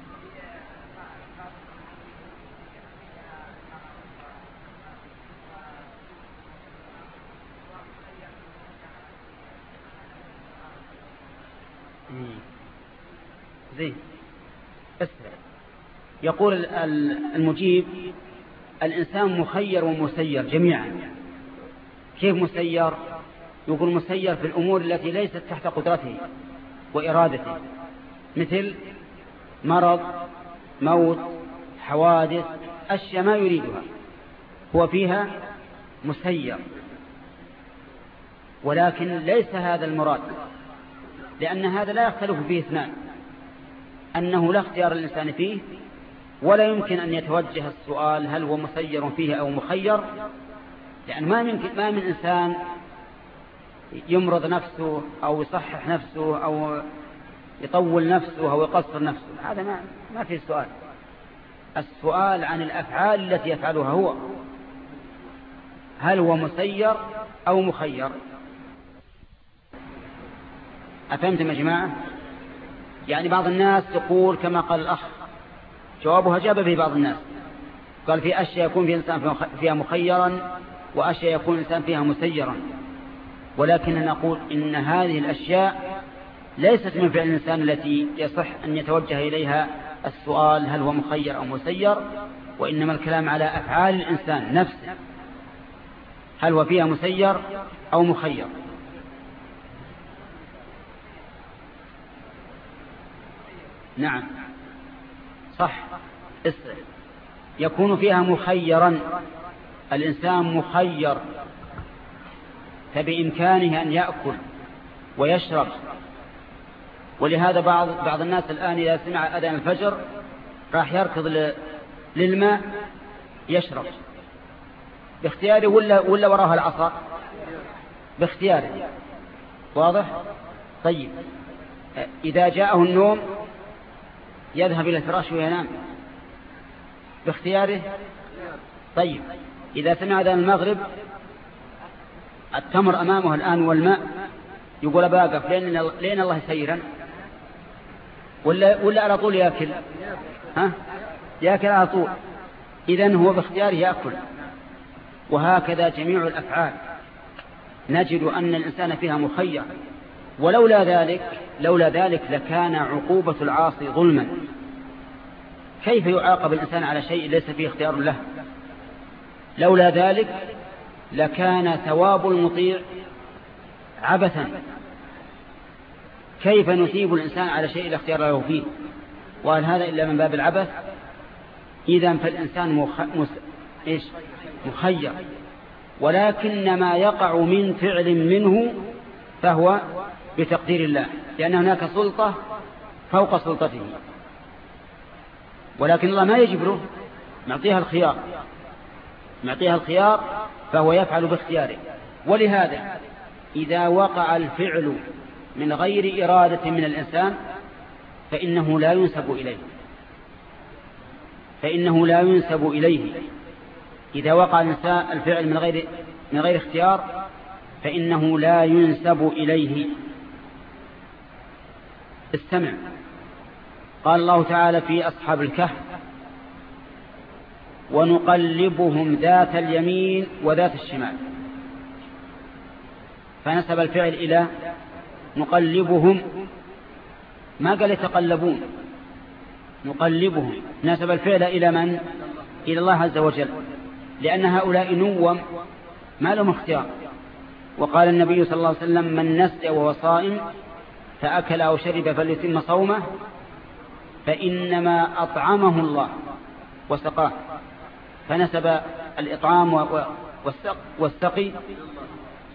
زين. اسمع. يقول المجيب الإنسان مخير ومسير جميعا. كيف مسير؟ يقول مسير في الأمور التي ليست تحت قدرته. وإرادته. مثل مرض موت حوادث أشياء ما يريدها. هو فيها مسير. ولكن ليس هذا المراد لأن هذا لا يختلف فيه اثنان. أنه لا اختيار الإنسان فيه ولا يمكن أن يتوجه السؤال هل هو مسير فيه أو مخير. لأن ما من, ما من إنسان يمرض نفسه أو يصحح نفسه أو يطول نفسه أو يقصر نفسه. هذا ما, ما في سؤال. السؤال عن الأفعال التي يفعلها هو. هل هو مسير أو مخير؟ أفهمتم يا جماعة؟ يعني بعض الناس تقول كما قال الأخ جوابها جاب به بعض الناس. قال في أشياء يكون في إنسان فيها مخيرا وأشياء يكون الإنسان فيها مسيرا. ولكن نقول إن هذه الأشياء ليست من فعل الإنسان التي يصح أن يتوجه إليها السؤال هل هو مخير أو مسير وإنما الكلام على أفعال الإنسان نفسه. هل هو فيها مسير أو مخير؟ نعم. صح. يكون فيها مخيرا. الإنسان مخير. فبإمكانه أن يأكل ويشرب. ولهذا بعض بعض الناس الآن إذا سمع أذان الفجر راح يركض للماء يشرب. باختياره ولا ولا وراه العصا؟ باختياره. واضح؟ طيب. إذا جاءه النوم يذهب إلى الفراش وينام. باختياره؟ طيب. إذا سمع ذا المغرب التمر أمامه الآن والماء. يقول أباقف لين, لين الله سيرا. ولا, ولا على طول يأكل. ها؟ يأكل على طول. إذن هو باختياره يأكل. وهكذا جميع الأفعال. نجد أن الإنسان فيها مخير. ولولا ذلك لولا ذلك لكان عقوبة العاصي ظلما. كيف يعاقب الإنسان على شيء ليس فيه اختيار له؟ لولا ذلك لكان ثواب المطيع عبثا. كيف نثيب الإنسان على شيء لا اختيار له فيه؟ وهل هذا إلا من باب العبث؟ إذا فالإنسان مخ... مس... إيش؟ مخير. ولكن ما يقع من فعل منه فهو بتقدير الله لأن هناك سلطة فوق سلطته. ولكن الله ما يجبره معطيها الخيار. معطيها الخيار فهو يفعل باختياره. ولهذا إذا وقع الفعل من غير إرادة من الإنسان فإنه لا ينسب إليه. فإنه لا ينسب إليه. إذا وقع الفعل من غير من غير اختيار فإنه لا ينسب إليه. استمع. قال الله تعالى في أصحاب الكهف ونقلبهم ذات اليمين وذات الشمال. فنسب الفعل إلى نقلبهم. ما قال يتقلبون؟ نقلبهم. نسب الفعل إلى من؟ إلى الله عز وجل. لأن هؤلاء نوم ما لهم اختيار. وقال النبي صلى الله عليه وسلم من نسي وهو صائم فأكل أو شرب فليتم صومه فإنما أطعمه الله وسقاه. فنسب الإطعام والسقي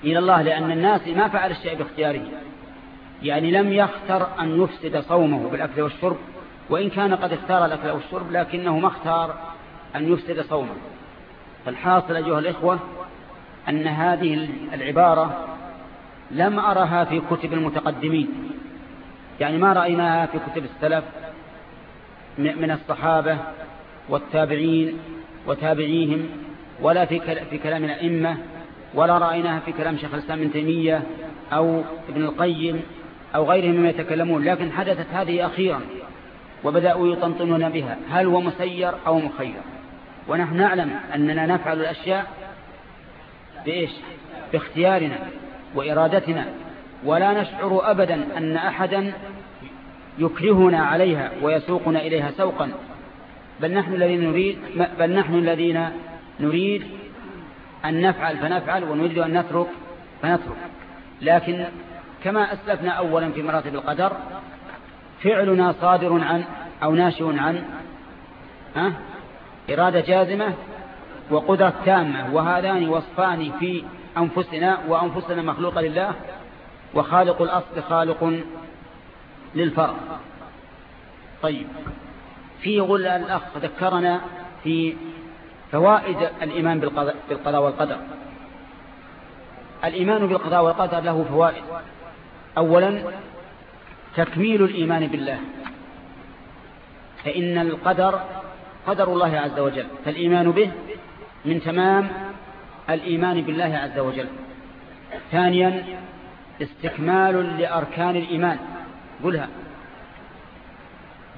إلى الله لأن الناس ما فعل الشيء باختياره. يعني لم يختر أن يفسد صومه بالأكل والشرب وإن كان قد اختار الأكل والشرب لكنه ما اختار أن يفسد صومه. فالحاصل أيها الإخوة أن هذه العبارة لم أرها في كتب المتقدمين. يعني ما رأيناها في كتب السلف من الصحابة والتابعين وتابعيهم ولا في في كلام الأئمة ولا رأيناها في كلام شيخ الإسلام ابن تيمية أو ابن القيم أو غيرهم مما يتكلمون لكن حدثت هذه أخيرا وبدأوا يطنطنون بها هل هو مسير أو مخير؟ ونحن نعلم أننا نفعل الأشياء بإيش؟ باختيارنا وإرادتنا ولا نشعر أبدا أن أحدا يكرهنا عليها ويسوقنا إليها سوقا. بل نحن الذين نريد بل نحن الذين نريد أن نفعل فنفعل ونريد أن نترك فنترك. لكن كما أسلفنا أولا في مراتب القدر فعلنا صادر عن أو ناشئ عن ها؟ إرادة جازمة وقدرة تامة. وهذان وصفان في أنفسنا وأنفسنا مخلوقة لله وخالق الأصل خالق للفرق طيب. في غل الأخ ذكرنا في فوائد الإيمان بالقضاء والقدر. الإيمان بالقضاء والقدر له فوائد. أولا تكميل الإيمان بالله. فإن القدر قدر الله عز وجل. فالإيمان به من تمام الإيمان بالله عز وجل. ثانيا استكمال لأركان الإيمان. قلها.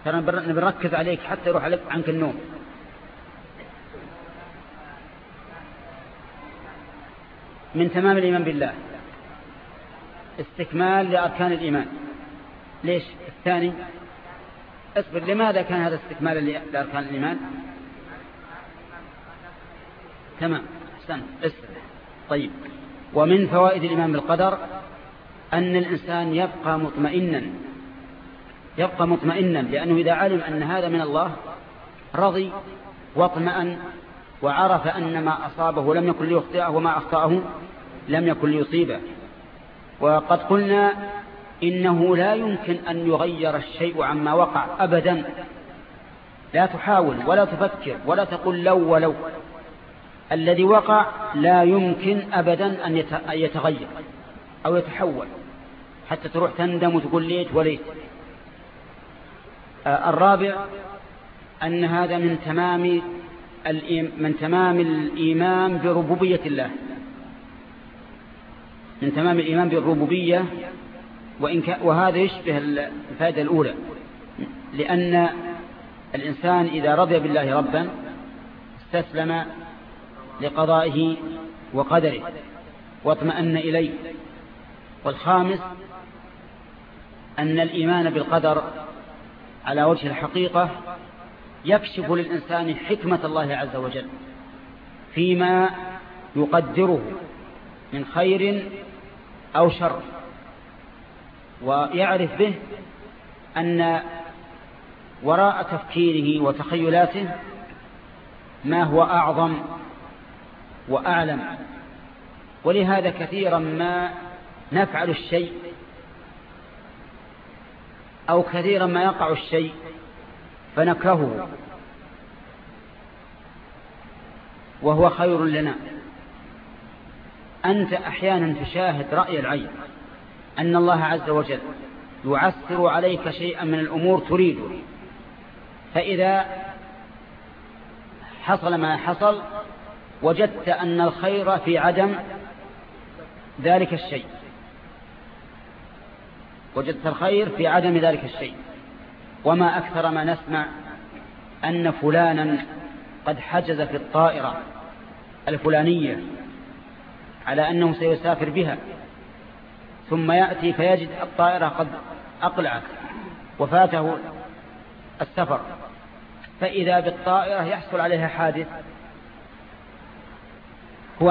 ترى نركز عليك حتى يروح عنك النوم. من تمام الإيمان بالله. استكمال لأركان الإيمان. ليش؟ الثاني اصبر لماذا كان هذا استكمال لأركان الإيمان؟ تمام استنى اصبر. طيب. ومن فوائد الإيمان بالقدر أن الإنسان يبقى مطمئنا. يبقى مطمئنا لأنه إذا علم أن هذا من الله رضي واطمأن وعرف أن ما أصابه لم يكن ليخطئه وما أخطأه لم يكن ليصيبه. وقد قلنا إنه لا يمكن أن يغير الشيء عما وقع أبدا. لا تحاول ولا تفكر ولا تقول لو ولو. الذي وقع لا يمكن أبدا أن يتغير أو يتحول. حتى تروح تندم وتقول ليت وليت. الرابع أن هذا من تمام من تمام الإيمان بربوبية الله. من تمام الإيمان بالربوبية وإن وهذا يشبه الفائدة الأولى. لأن الإنسان إذا رضي بالله ربا استسلم لقضائه وقدره واطمأن إليه. والخامس أن الإيمان بالقدر على وجه الحقيقة يكشف للإنسان حكمة الله عز وجل فيما يقدره من خير أو شر ويعرف به أن وراء تفكيره وتخيلاته ما هو أعظم وأعلم. ولهذا كثيرا ما نفعل الشيء أو كثيرا ما يقع الشيء فنكرهه وهو خير لنا. أنت أحيانا تشاهد رأي العين أن الله عز وجل يعسر عليك شيئا من الأمور تريده فإذا حصل ما حصل وجدت أن الخير في عدم ذلك الشيء. وجدت الخير في عدم ذلك الشيء. وما أكثر ما نسمع أن فلانا قد حجز في الطائرة الفلانية على أنه سيسافر بها ثم يأتي فيجد الطائرة قد أقلعت وفاته السفر. فإذا بالطائرة يحصل عليها حادث هو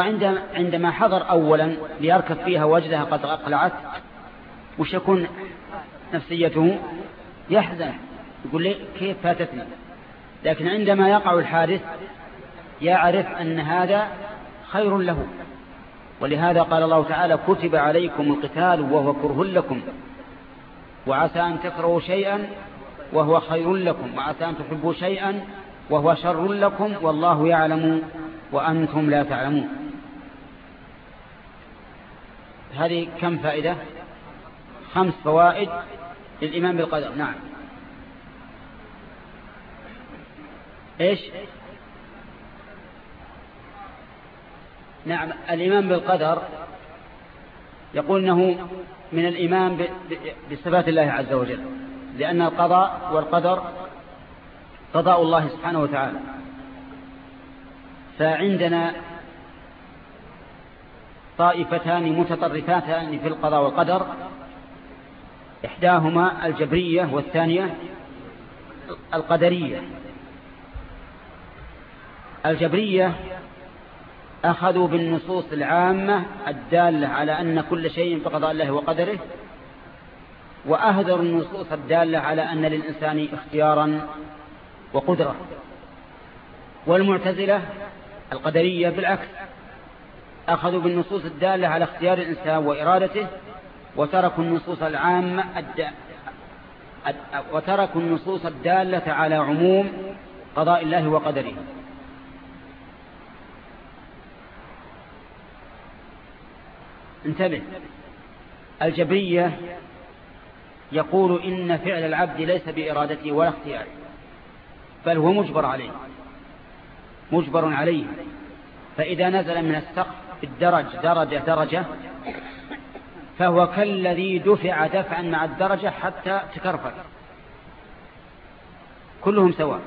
عندما حضر أولا ليركب فيها وجدها قد أقلعت وش يكون نفسيته؟ يحزن. يقول لي كيف فاتتني؟ لكن عندما يقع الحادث يعرف أن هذا خير له. ولهذا قال الله تعالى كتب عليكم القتال وهو كره لكم وعسى أن تكرهوا شيئا وهو خير لكم وعسى أن تحبوا شيئا وهو شر لكم والله يعلم وأنتم لا تعلمون. هذه كم فائدة؟ خمس فوائد للإيمان بالقدر. نعم. إيش؟ نعم الإيمان بالقدر يقول أنه من الإيمان بصفات الله عز وجل لأن القضاء والقدر قضاء الله سبحانه وتعالى. فعندنا طائفتان متطرفاتان في القضاء والقدر إحداهما الجبرية والثانية القدرية. الجبرية أخذوا بالنصوص العامة الدالة على أن كل شيء في قضاء الله وقدره وأهدروا النصوص الدالة على أن للإنسان اختيارا وقدرة والمعتزلة القدرية بالعكس أخذوا بالنصوص الدالة على اختيار الإنسان وإرادته وتركوا النصوص العامة الد... وتركوا النصوص الدالة على عموم قضاء الله وقدره. انتبه. الجبرية يقول إن فعل العبد ليس بإرادته ولا اختياره بل هو مجبر عليه. مجبر عليه. فإذا نزل من السقف الدرج درجة درجة فهو كالذي دفع دفعا مع الدرجة حتى تكرفت كلهم سواء.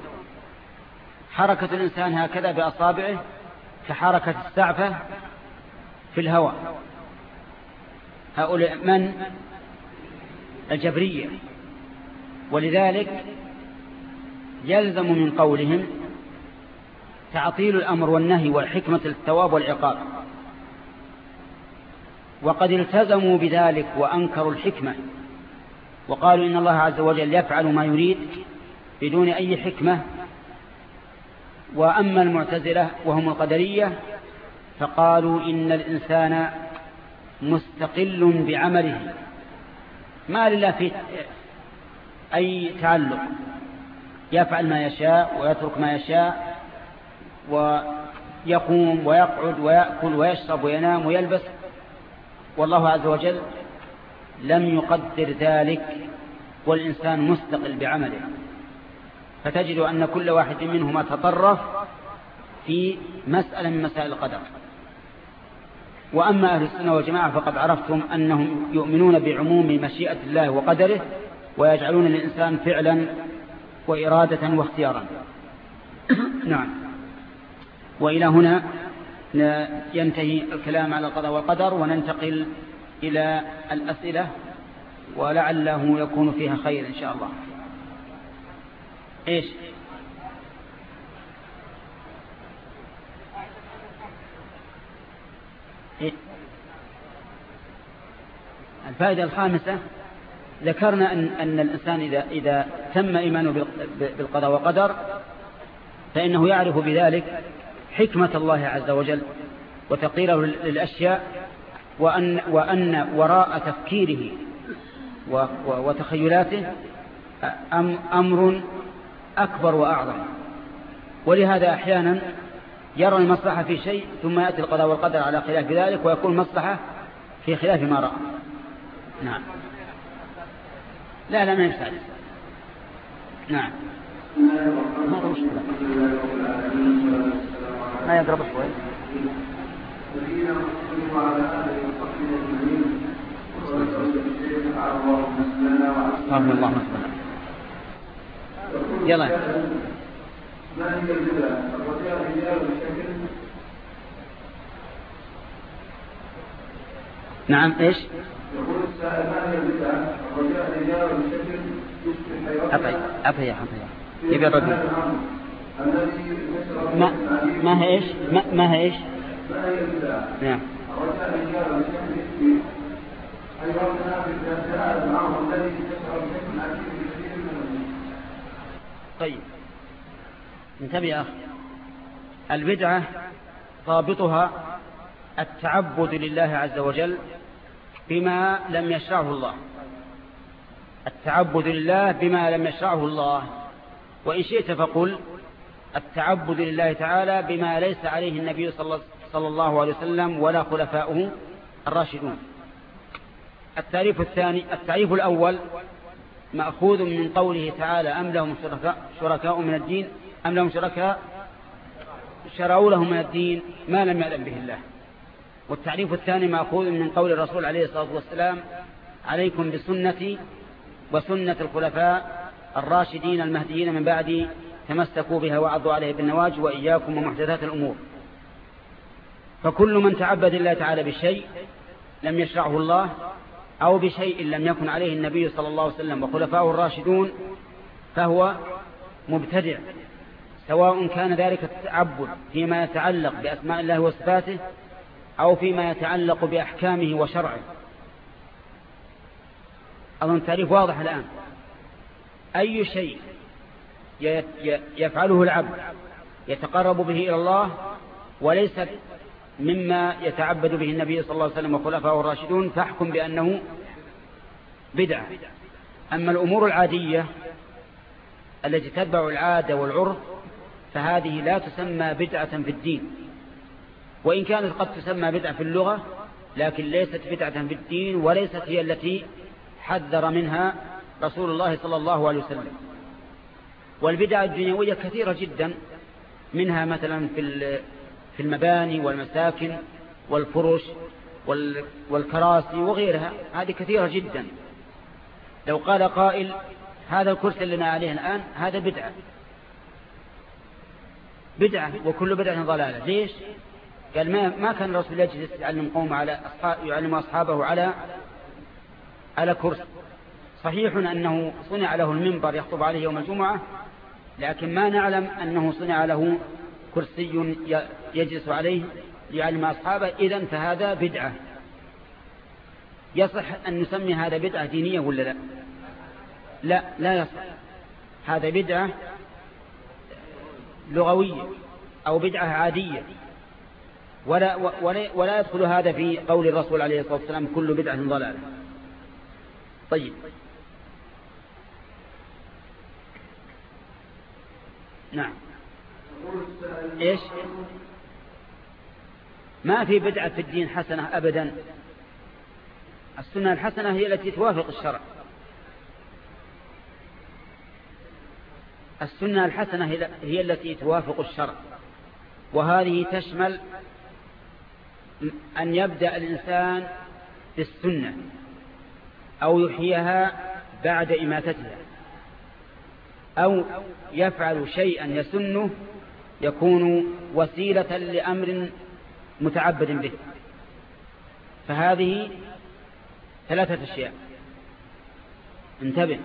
حركة الإنسان هكذا بأصابعه كحركة السعفة في الهواء. هؤلاء من؟ الجبرية. ولذلك يلزم من قولهم تعطيل الأمر والنهي والحكمة للثواب والعقاب. وقد التزموا بذلك وأنكروا الحكمة. وقالوا إن الله عز وجل يفعل ما يريد بدون أي حكمة. وأما المعتزلة وهم القدرية فقالوا إن الإنسان مستقل بعمله. ما لله في أي تعلق. يفعل ما يشاء ويترك ما يشاء ويقوم ويقعد ويأكل ويشرب وينام ويلبس والله عز وجل لم يقدر ذلك والإنسان مستقل بعمله. فتجد أن كل واحد منهما تطرف في مسألة من مسائل القدر. وأما أهل السنة والجماعة فقد عرفتم أنهم يؤمنون بعموم مشيئة الله وقدره ويجعلون للإنسان فعلا وإرادة واختيارا. نعم. وإلى هنا ينتهي الكلام على القضاء والقدر وننتقل إلى الأسئلة ولعله يكون فيها خير إن شاء الله إيش إيه؟ الفائدة الخامسة ذكرنا أن, أن الإنسان إذا, إذا تم إيمانه بالقضاء والقدر فإنه يعرف بذلك حكمة الله عز وجل وتقيره للأشياء وأن, وأن وراء تفكيره وتخيلاته أمر أكبر وأعظم. ولهذا أحيانا يرى المصلحة في شيء ثم يأتي القضاء والقدر على خلاف ذلك ويكون مصلحة في خلاف ما رأى. نعم. لا لا ما يمساعد نعم. ما هو مشكلة ما يضرب شوي رحمه الله مثلا يلا ما هي البدعة الرجاء بشكل نعم إيش؟ يقول السائل ما هي البدعة الرجاء رجال بشكل أعطي أعطي يا أعطي يبي الرجل ما ما هي إيش؟ ما, ما هي إيش؟ نعم. طيب. انتبه يا أخي. البدعة ضابطها التعبد لله عز وجل بما لم يشرعه الله. التعبد لله بما لم يشرعه الله. وإن شئت فقل التعبد لله تعالى بما ليس عليه النبي صلى الله عليه وسلم ولا خلفاؤه الراشدون. التعريف الثاني التعريف الأول مأخوذ من قوله تعالى أم لهم شركاء, شركاء من الدين أم لهم شركاء شرعوا لهم من الدين ما لم يأذن به الله. والتعريف الثاني مأخوذ من قول الرسول عليه الصلاة والسلام عليكم بسنتي وسنة الخلفاء الراشدين المهديين من بعدي تمسكوا بها وعضوا عليه بالنواج وإياكم ومحدثات الأمور. فكل من تعبد الله تعالى بشيء لم يشرعه الله أو بشيء لم يكن عليه النبي صلى الله عليه وسلم وخلفاءه الراشدون فهو مبتدع. سواء كان ذلك التعبد فيما يتعلق بأسماء الله وصفاته أو فيما يتعلق بأحكامه وشرعه. أظن التعريف واضح الآن. أي شيء يفعله العبد يتقرب به إلى الله وليس مما يتعبد به النبي صلى الله عليه وسلم وخلفاء الراشدون فاحكم بأنه بدعة. أما الأمور العادية التي تتبع العادة والعرف فهذه لا تسمى بدعة في الدين. وإن كانت قد تسمى بدعة في اللغة لكن ليست بدعة في الدين وليست هي التي حذر منها رسول الله صلى الله عليه وسلم. والبدع الدنيوية كثيرة جدا منها مثلا في في المباني والمساكن والفرش والكراسي وغيرها هذه كثيرة جدا. لو قال قائل هذا الكرسي اللي عليه الآن هذا بدعة. بدعة وكل بدعة ضلالة. ليش؟ قال ما ما كان الرسول يجلس يعلم قوم على يعلم أصحابه على على كرسي. صحيح أنه صنع له المنبر يخطب عليه يوم الجمعة لكن ما نعلم أنه صنع له كرسي يجلس عليه ليعلم أصحابه إذا فهذا بدعة. يصح أن نسمي هذا بدعة دينية ولا لا؟ لا لا يصح. هذا بدعة لغوية أو بدعة عادية. ولا, ولا, ولا يدخل هذا في قول الرسول عليه الصلاة والسلام كل بدعة ضلالة. طيب. نعم. إيش؟ ما في بدعة في الدين حسنة أبدا. السنة الحسنة هي التي توافق الشرع. السنة الحسنة هي التي توافق الشرع. وهذه تشمل أن يبدأ الإنسان بالسنة أو يحييها بعد إماتتها. أو يفعل شيئا يسنه يكون وسيلة لأمر متعبد به. فهذه ثلاثة أشياء. انتبه.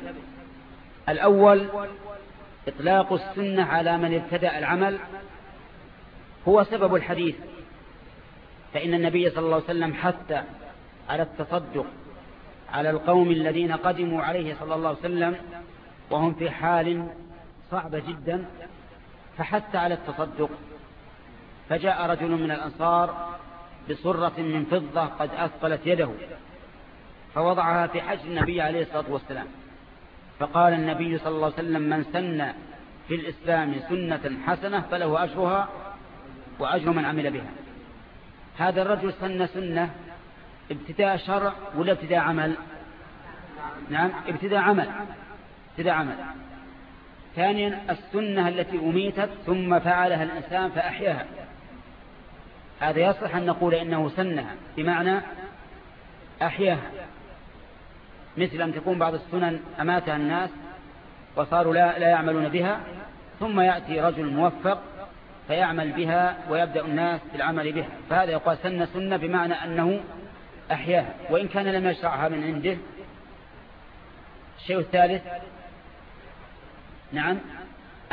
الأول إطلاق السنة على من ابتدأ العمل هو سبب الحديث. فإن النبي صلى الله عليه وسلم حتى على التصدق على القوم الذين قدموا عليه صلى الله عليه وسلم وهم في حال صعبة جدا فحتى على التصدق. فجاء رجل من الأنصار بصرة من فضة قد أثقلت يده فوضعها في حجر النبي عليه الصلاة والسلام. فقال النبي صلى الله عليه وسلم من سن في الإسلام سنة حسنة فله أجرها وأجر من عمل بها. هذا الرجل سن سنة ابتداء شرع ولا ابتداء عمل؟ نعم ابتداء عمل. ابتداء عمل. ثانيا السنة التي أميتت ثم فعلها الإنسان فأحياها. هذا يصح أن نقول إنه سنها بمعنى أحياها. مثل أن تكون بعض السنن أماتها الناس وصاروا لا, لا يعملون بها ثم يأتي رجل موفق فيعمل بها ويبدأ الناس بالعمل بها. فهذا يقال سن سنة بمعنى أنه أحياها. وإن كان لم يشرعها من عنده الشيء الثالث نعم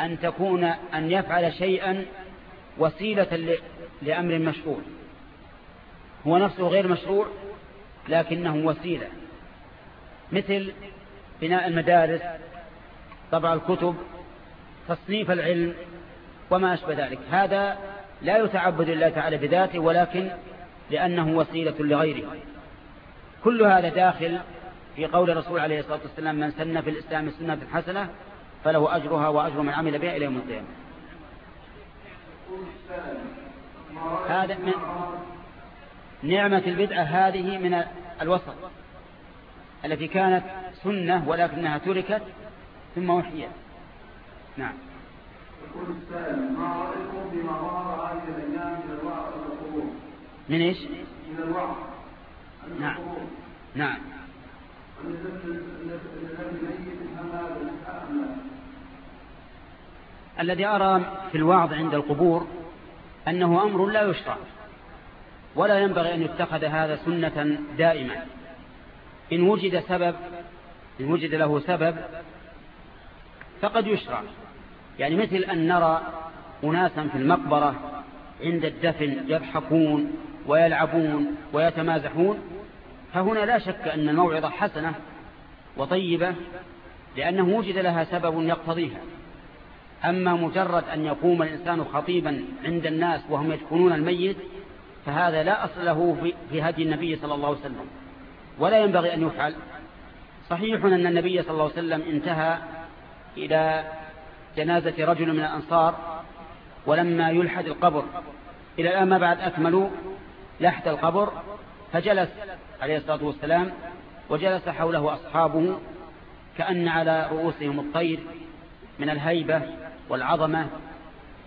أن تكون أن يفعل شيئا وسيلة لأمر مشروع. هو نفسه غير مشروع لكنه وسيلة. مثل بناء المدارس طبع الكتب تصنيف العلم وما أشبه ذلك. هذا لا يتعبد الله تعالى بذاته ولكن لأنه وسيلة لغيره. كل هذا داخل في قول الرسول عليه الصلاة والسلام من سن في الإسلام السنة الحسنة فله أجرها وأجر من عمل بها إلى يوم القيامة. هذا من نعمة البدعة هذه من الوسط التي كانت سنة ولكنها تركت ثم وحيت نعم. يقول ما رأيكم هذه الأيام من الوعظ من إيش؟ من الوعظ نعم. نعم. الذي أرى في الوعظ عند القبور أنه أمر لا يشرع ولا ينبغي أن يتخذ هذا سنة دائما. إن وجد سبب إن وجد له سبب فقد يشرع. يعني مثل أن نرى أناسا في المقبرة عند الدفن يضحكون ويلعبون ويتمازحون فهنا لا شك أن الموعظة حسنة وطيبة لأنه وجد لها سبب يقتضيها. أما مجرد أن يقوم الإنسان خطيبا عند الناس وهم يدفنون الميت فهذا لا أصل له في هدي النبي صلى الله عليه وسلم ولا ينبغي أن يفعل. صحيح أن النبي صلى الله عليه وسلم انتهى إلى جنازة رجل من الأنصار ولما يلحد القبر إلى الآن ما بعد أكملوا لحد القبر فجلس عليه الصلاة والسلام وجلس حوله أصحابه كأن على رؤوسهم الطير من الهيبة والعظمة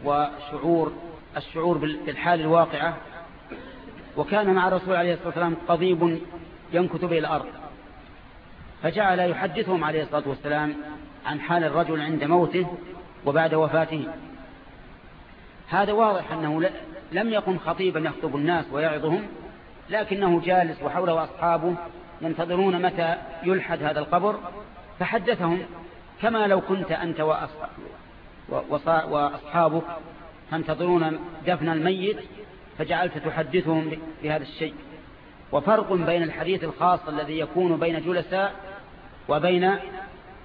وشعور الشعور بالحال الواقعة. وكان مع الرسول عليه الصلاة والسلام قضيب ينكت به الأرض. فجعل يحدثهم عليه الصلاة والسلام عن حال الرجل عند موته وبعد وفاته. هذا واضح أنه لم يكن خطيبا يخطب الناس ويعظهم لكنه جالس وحوله أصحابه ينتظرون متى يلحد هذا القبر. فحدثهم كما لو كنت أنت وأصحابك تنتظرون دفن الميت فجعلت تحدثهم بهذا الشيء. وفرق بين الحديث الخاص الذي يكون بين جلساء وبين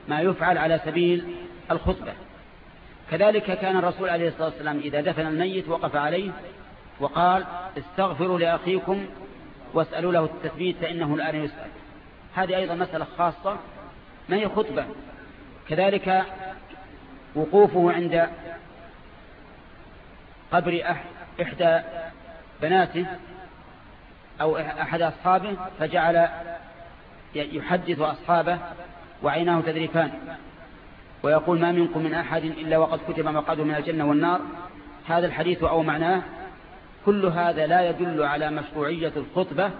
ما يفعل على سبيل الخطبة. كذلك كان الرسول عليه الصلاة والسلام إذا دفن الميت وقف عليه وقال استغفروا لأخيكم واسألوا له التثبيت فإنه الآن يسأل. هذه أيضا مسألة خاصة ما هي خطبة؟ كذلك وقوفه عند قبر إحدى بناته أو أحد أصحابه فجعل يحدث أصحابه وعيناه تذرفان. ويقول ما منكم من أحد إلا وقد كتب مقعده من الجنة والنار. هذا الحديث أو معناه كل هذا لا يدل على مشروعية الخطبة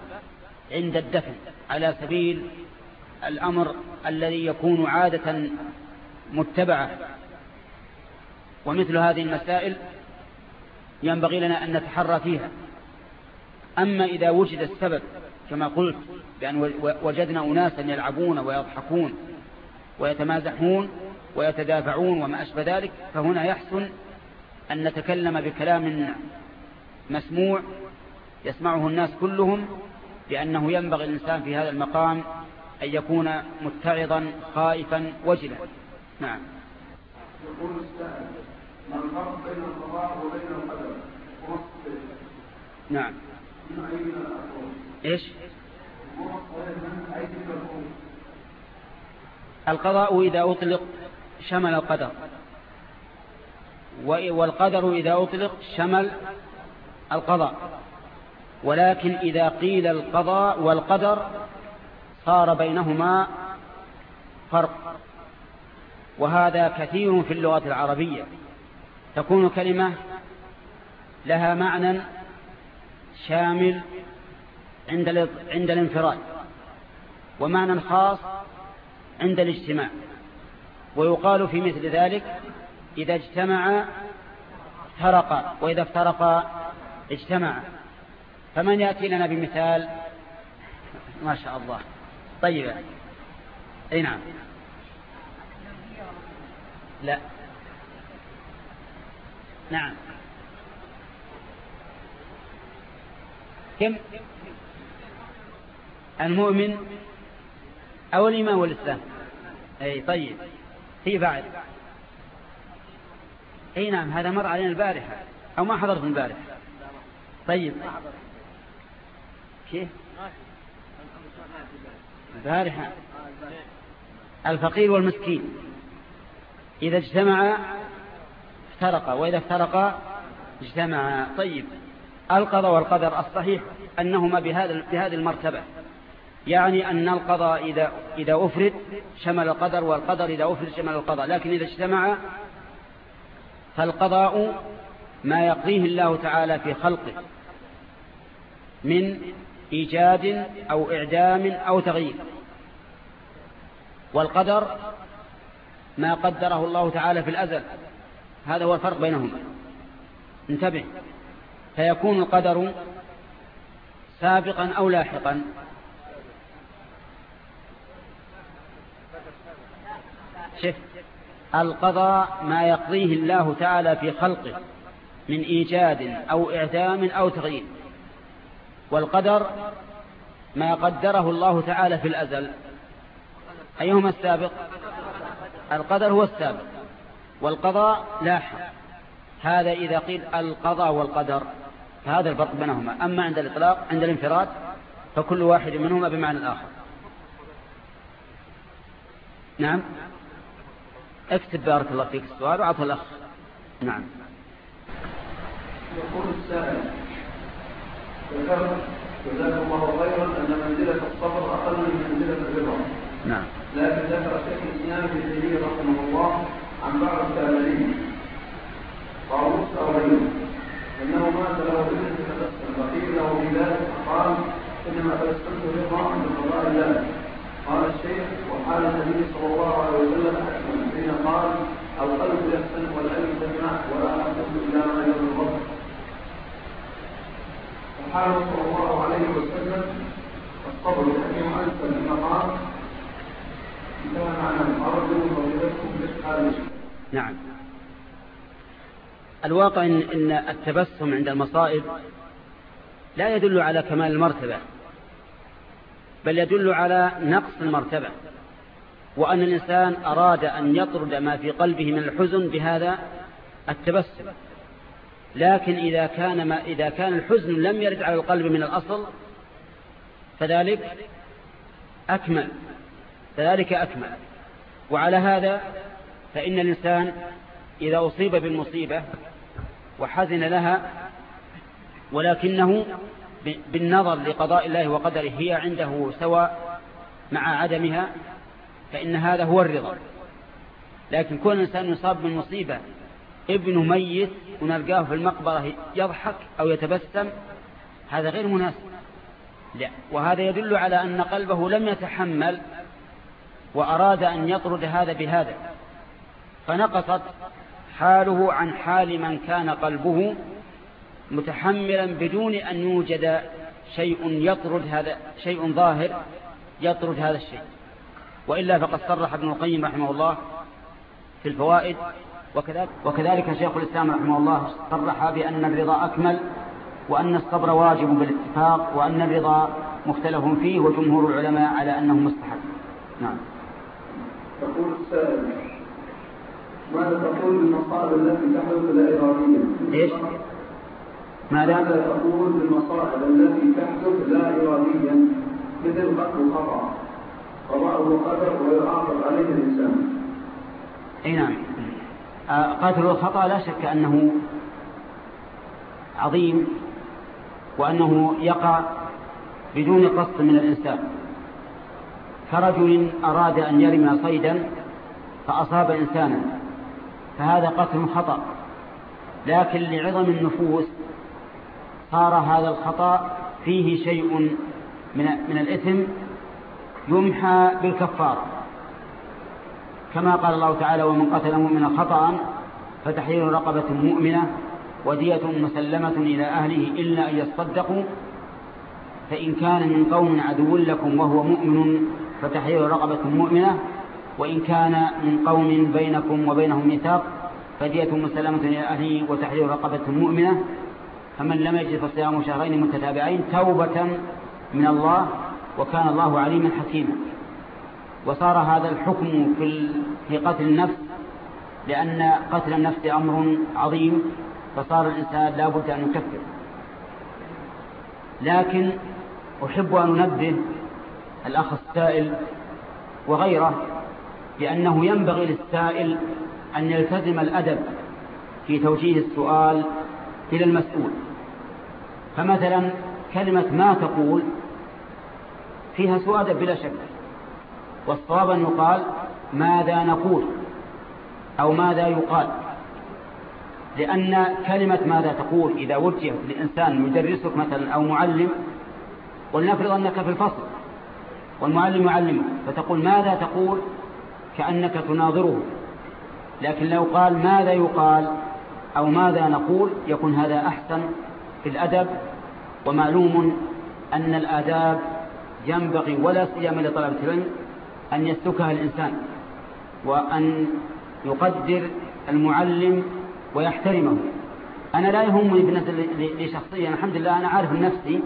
عند الدفن على سبيل الأمر الذي يكون عادة متبعة. ومثل هذه المسائل ينبغي لنا أن نتحرى فيها. أما إذا وجد السبب كما قلت بأن وجدنا أناسا يلعبون ويضحكون ويتمازحون ويتدافعون وما أشبه ذلك فهنا يحسن أن نتكلم بكلام مسموع يسمعه الناس كلهم لأنه ينبغي الإنسان في هذا المقام أن يكون متعظا خائفا وجلا. نعم. يقول ما الفرق بين القضاء وبين القدر نعم. إيش؟ القضاء إذا أطلق شمل القدر. والقدر إذا أطلق شمل القضاء. ولكن إذا قيل القضاء والقدر صار بينهما فرق. وهذا كثير في اللغة العربية. تكون كلمة لها معنى شامل عند عند الانفراد ومعنى خاص عند الاجتماع ويقال في مثل ذلك إذا اجتمع افترقا وإذا افترقا اجتمع. فمن يأتي لنا بمثال؟ ما شاء الله. طيب. أي نعم. لا. نعم. كم؟ المؤمن أو الإيمان والإسلام. أي طيب. في بعد. أي نعم هذا مر علينا البارحة. أو ما حضرت البارحة. طيب. كيف؟ البارحة. الفقير والمسكين. إذا اجتمع افترقا. وإذا افترقا اجتمعا. طيب. القضاء والقدر الصحيح أنهما بهذا بهذه المرتبة. يعني أن القضاء إذا, إذا أفرد شمل القدر والقدر إذا أفرد شمل القضاء. لكن إذا اجتمع فالقضاء ما يقضيه الله تعالى في خلقه من إيجاد أو إعدام أو تغيير. والقدر ما قدره الله تعالى في الأزل. هذا هو الفرق بينهما. انتبه. فيكون القدر سابقا أو لاحقا. شف القضاء ما يقضيه الله تعالى في خلقه من إيجاد أو إعدام أو تغيير. والقدر ما قدره الله تعالى في الأزل. أيهما السابق؟ القدر هو السابق. والقضاء لاحق. هذا إذا قيل القضاء والقدر. فهذا الفرق بينهما. أما عند الإطلاق عند الانفراد فكل واحد منهما بمعنى الآخر. نعم؟ اكتب بارك الله فيك السؤال وعطه الأخ. نعم. يقول السائل جزاك الله خيرا أن منزلة الصبر أقل من منزلة الرضا. نعم. لكن ذكر شيخ الإسلام ابن تيمية رحمه الله عن بعض التابعين طاووس أو أنه مات له ابن فقيل له بذلك فقال تبسمت رضا من قضاء الله. قال الشيخ وقال النبي صلى الله عليه وسلم أكمل حين قال القلب يحسن والعلم تسمع ولا أحسن إلا ما يوم الرب وقال صلى الله عليه وسلم الصبر يحكم أنت المقام كان معنى أرجو فضيلتكم بإسحال نعم. الواقع إن, التبسم عند المصائب لا يدل على كمال المرتبة بل يدل على نقص المرتبة. وأن الإنسان أراد أن يطرد ما في قلبه من الحزن بهذا التبسم. لكن إذا كان, ما إذا كان الحزن لم يرد على القلب من الأصل فذلك أكمل فذلك أكمل. وعلى هذا فإن الإنسان إذا أصيب بالمصيبة وحزن لها ولكنه بالنظر لقضاء الله وقدره هي عنده سواء مع عدمها فإن هذا هو الرضا. لكن كل إنسان يصاب من مصيبة ابنه ميت ونلقاه في المقبرة يضحك أو يتبسم هذا غير مناسب. لا وهذا يدل على أن قلبه لم يتحمل وأراد أن يطرد هذا بهذا. فنقصت حاله عن حال من كان قلبه متحملا بدون أن يوجد شيء يطرد هذا شيء ظاهر يطرد هذا الشيء. وإلا فقد صرح ابن القيم رحمه الله في الفوائد وكذلك, وكذلك شيخ الإسلام رحمه الله صرح بأن الرضا أكمل وأن الصبر واجب بالاتفاق وأن الرضا مختلف فيه وجمهور العلماء على أنه مستحب. نعم. يقول السائل ماذا تقول بالمصائب التي تحدث لا إراديا؟ إيش؟ ماذا؟ ماذا تقول بالمصائب التي تحدث لا إراديا مثل قتل الخطأ قضاءه قدر ويعاقب عليه الإنسان أي نعم آه، قتل الخطأ لا شك أنه عظيم وأنه يقع بدون قصد من الإنسان كرجل أراد أن يرمي صيدا فأصاب إنسانا فهذا قتل خطأ. لكن لعظم النفوس صار هذا الخطأ فيه شيء من, من الإثم يمحى بالكفار كما قال الله تعالى ومن قتل مؤمنا خطأ فتحرير رقبة مؤمنة ودية مسلمة إلى أهله إلا أن يصدقوا. فإن كان من قوم عدو لكم وهو مؤمن فتحرير رقبة مؤمنة وإن كان من قوم بينكم وبينهم ميثاق فدية مسلمة إلى أهله وتحرير رقبة مؤمنة فمن لم يجد فصيام شهرين متتابعين توبة من الله وكان الله عليما حكيما. وصار هذا الحكم في قتل النفس لأن قتل النفس أمر عظيم فصار الإنسان لا بد أن يكفر. لكن أحب أن أنبه الأخ السائل وغيره بأنه ينبغي للسائل أن يلتزم الأدب في توجيه السؤال إلى المسؤول. فمثلا كلمة ما تقول فيها أدب بلا شك والصواب أن يقال ماذا نقول أو ماذا يقال. لأن كلمة ماذا تقول إذا وجهت لإنسان مدرسك مثلا أو معلم ولنفرض أنك في الفصل والمعلم يعلمك فتقول ماذا تقول كأنك تناظره. لكن لو قال ماذا يقال أو ماذا نقول يكون هذا أحسن في الأدب. ومعلوم أن الآداب ينبغي ولا سيما لطلبة العلم أن يسلكها الإنسان وأن يقدر المعلم ويحترمه. أنا لا يهمني بالنسبة لي شخصيا. الحمد لله أنا عارف نفسي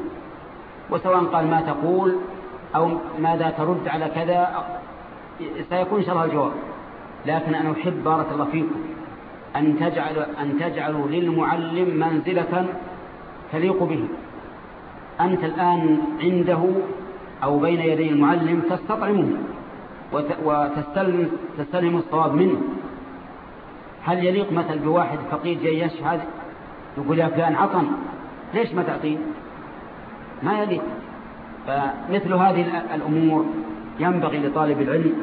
وسواء قال ما تقول أو ماذا ترد على كذا سيكون شرها الجواب لكن أنا أحب بارك الله فيكم أن تجعل أن تجعلوا للمعلم منزلة تليق به. أنت الآن عنده أو بين يدي المعلم تستطعمه وتستلم تستلم الصواب منه. هل يليق مثل بواحد فقير جاي يشهد يقول يا فلان عطن ليش ما تعطيه؟ ما يليق. فمثل هذه الأمور ينبغي لطالب العلم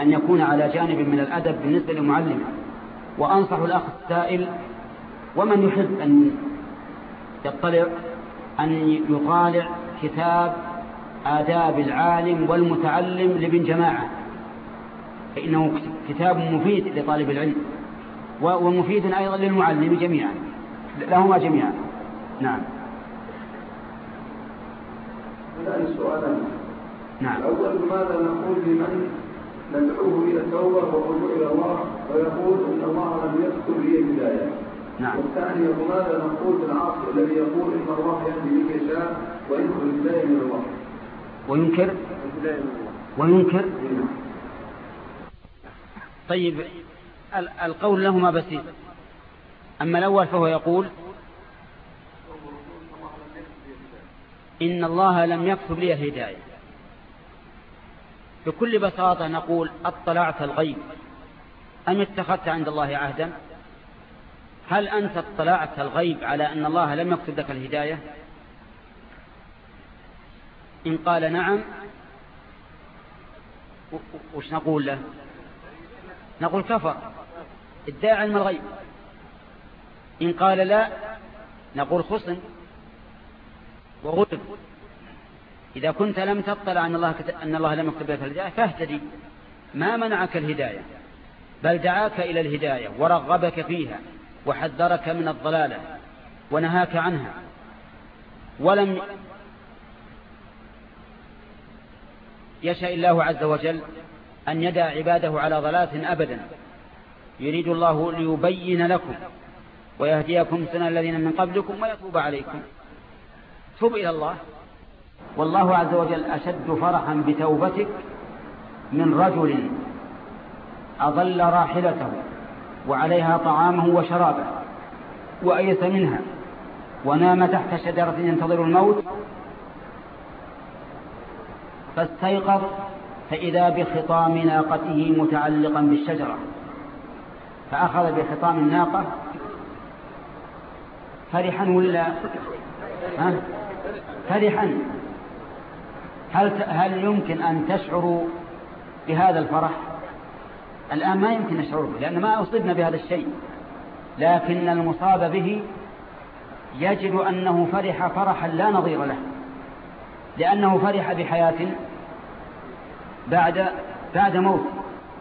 أن يكون على جانب من الأدب بالنسبة للمعلم. وأنصح الأخ السائل ومن يحب أن يطلع أن يطالع كتاب آداب العالم والمتعلم لابن جماعة. فإنه كتاب مفيد لطالب العلم ومفيد أيضا للمعلم جميعا لهما جميعا. نعم. السؤال نعم. الأول ماذا نقول لمن ندعوه إلى التوبة والرجوع إلى الله ويقول إن الله لم يذكر لي الهداية. نعم. والثاني ماذا نقول بالعاصي الذي يقول إن الله يهدي من يشاء ويدخل الهداية من الله؟ وينكر؟ وينكر؟ طيب القول لهما بسيط. أما الأول فهو يقول إن الله لم يكتب لي الهداية. بكل بساطة نقول أطلعت الغيب. أم اتخذت عند الله عهدا؟ هل أنت اطلعت الغيب على أن الله لم لك الهداية؟ إن قال نعم وش نقول له؟ نقول كفر ادعى علم الغيب. إن قال لا نقول خصم وغلب. إذا كنت لم تطلع أن الله, أن الله لم يكتب لك الهداية فاهتدي. ما منعك الهداية؟ بل دعاك إلى الهداية ورغبك فيها وحذرك من الضلالة ونهاك عنها. ولم يشاء الله عز وجل أن يدع عباده على ضلالة أبدا. يريد الله ليبين لكم ويهديكم سنة الذين من قبلكم ويتوب عليكم. توب إلى الله. والله عز وجل أشد فرحا بتوبتك من رجل أضل راحلته وعليها طعامه وشرابه وأيس منها ونام تحت شجرة ينتظر الموت. فاستيقظ فإذا بخطام ناقته متعلقا بالشجرة فأخذ بخطام الناقة. فرحا ولا؟ ها؟ فرحا. هل هل يمكن أن تشعروا بهذا الفرح؟ الآن ما يمكن نشعر به لأن ما أصبنا بهذا الشيء. لكن المصاب به يجد أنه فرح فرحا لا نظير له. لأنه فرح بحياة بعد بعد موت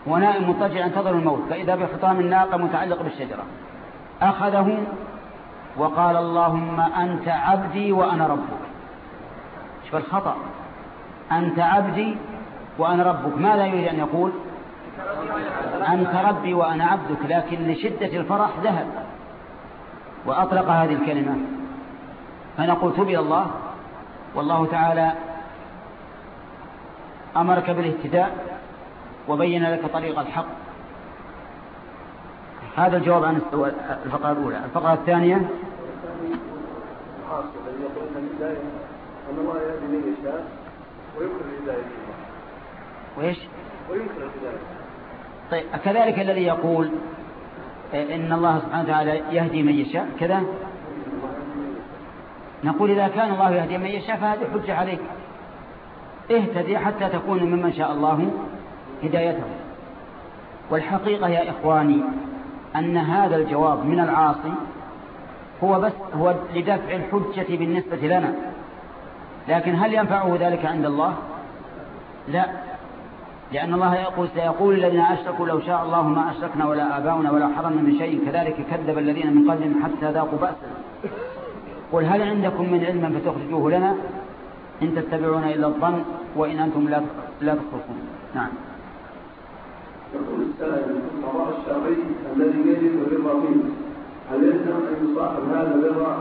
ونائم مضطجع ينتظر الموت فإذا بخطام الناقة متعلق بالشجرة. أخذه وقال اللهم أنت عبدي وأنا ربك. شوف الخطأ. أنت عبدي وأنا ربك. ماذا يريد أن يقول؟ أنت ربي وأنا عبدك لكن لشدة الفرح ذهب. وأطلق هذه الكلمة. فنقول تب إلى الله. والله تعالى أمرك بالاهتداء وبين لك طريق الحق. هذا الجواب عن الفقرة الأولى. الفقرة الثانية. أن الله يهدي من يشاء. ويمكن وإيش؟ ويمكن طيب كذلك الذي يقول إن الله سبحانه وتعالى يهدي من يشاء كذا؟ نقول إذا كان الله يهدي من يشاء فهذه حجة عليك. اهتدي حتى تكون ممن شاء الله هدايته والحقيقة يا إخواني أن هذا الجواب من العاصي هو بس هو لدفع الحجة بالنسبة لنا. لكن هل ينفعه ذلك عند الله؟ لا. لأن الله يقول سيقول الذين أشركوا لو شاء الله ما أشركنا ولا آباؤنا ولا حرمنا من شيء كذلك كذب الذين من قبلهم حتى ذاقوا بأسنا. قل هل عندكم من علم فتخرجوه لنا؟ إن تتبعون إلا الظن وإن أنتم لا لا تخرجون. نعم. يقول السائل القضاء الشرعي الذي يجب الرضا فيه هل يلزم أن يصاحب هذا الرضا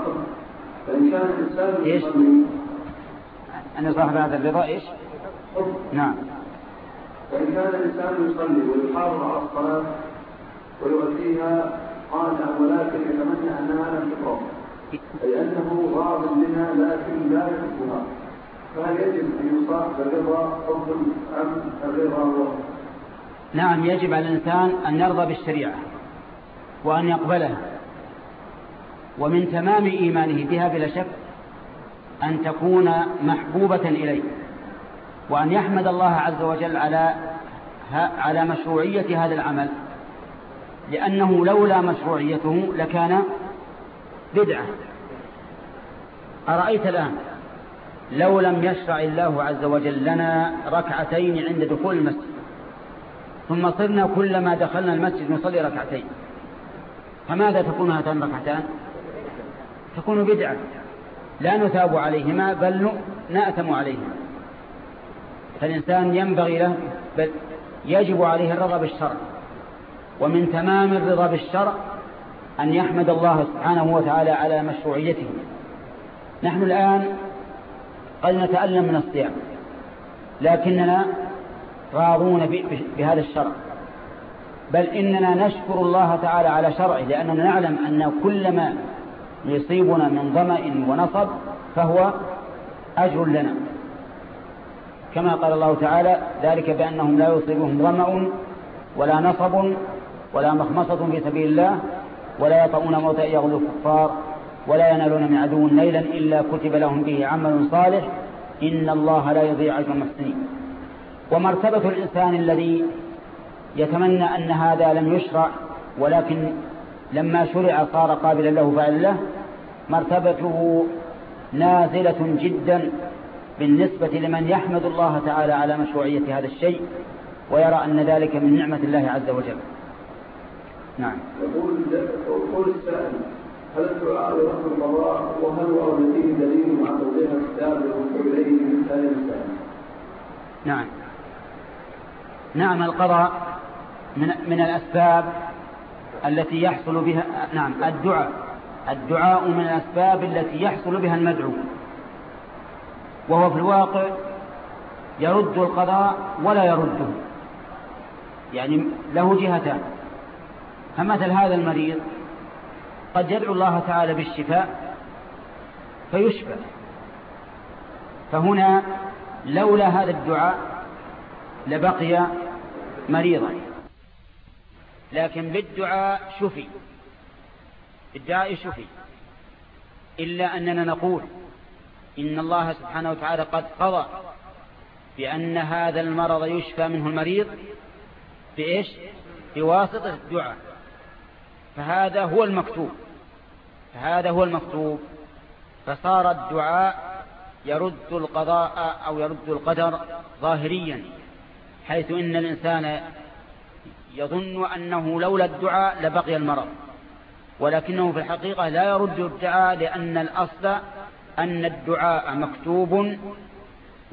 فإن كان الإنسان؟ أن يصاحب هذا الرضا إيش؟ نعم. فإن كان الإنسان يصلي ويحافظ على الصلاة ويؤديها قانعا ولكن يتمنى أنها لم تقام أي أنه راض بها لكن لا يحبها. فهل يجب أن يصاحب الرضا حب أم الرضا نعم يجب على الإنسان أن يرضى بالشريعة وأن يقبلها. ومن تمام إيمانه بها بلا شك أن تكون محبوبة إليه وأن يحمد الله عز وجل على على مشروعية هذا العمل لأنه لولا مشروعيته لكان بدعة. أرأيت الآن؟ لو لم يشرع الله عز وجل لنا ركعتين عند دخول المسجد ثم صرنا كلما دخلنا المسجد نصلي ركعتين فماذا تكون هاتان الركعتان؟ تكون بدعة. لا نثاب عليهما بل نأتم عليهما. فالإنسان ينبغي له بل يجب عليه الرضا بالشرع ومن تمام الرضا بالشرع أن يحمد الله سبحانه وتعالى على مشروعيته. نحن الآن قد نتألم من الصيام لكننا راضون بهذا الشرع. بل إننا نشكر الله تعالى على شرعه لأننا نعلم أن كل ما يصيبنا من ظمأ ونصب فهو أجر لنا. كما قال الله تعالى ذلك بأنهم لا يصيبهم ظمأ ولا نصب ولا مخمصة في سبيل الله ولا يطؤون موتا يغلو الكفار ولا ينالون من عدو ليلا إلا كتب لهم به عمل صالح إن الله لا يضيع أجر المحسنين. ومرتبة الإنسان الذي يتمنى أن هذا لم يشرع ولكن لما شرع صار قابلا له فعل له مرتبته نازلة جدا بالنسبة لمن يحمد الله تعالى على مشروعية هذا الشيء ويرى أن ذلك من نعمة الله عز وجل. نعم. يقول السائل هل الدعاء برفع القضاء وهل ورد فيه دليل مع توضيح الكتاب للوصول إليه من المسائل؟ نعم. نعم القضاء من من الأسباب التي يحصل بها نعم الدعاء. الدعاء من الأسباب التي يحصل بها المدعو. وهو في الواقع يرد القضاء ولا يرده. يعني له جهتان. فمثل هذا المريض قد يدعو الله تعالى بالشفاء فيشفى. فهنا لولا هذا الدعاء لبقي مريضا. لكن بالدعاء شفي. بالدعاء شفي. إلا أننا نقول إن الله سبحانه وتعالى قد قضى بأن هذا المرض يشفى منه المريض بإيش؟ بواسطة الدعاء. فهذا هو المكتوب. فهذا هو المكتوب. فصار الدعاء يرد القضاء أو يرد القدر ظاهريا حيث إن الإنسان يظن أنه لولا الدعاء لبقي المرض. ولكنه في الحقيقة لا يرد الدعاء لأن الأصل أن الدعاء مكتوب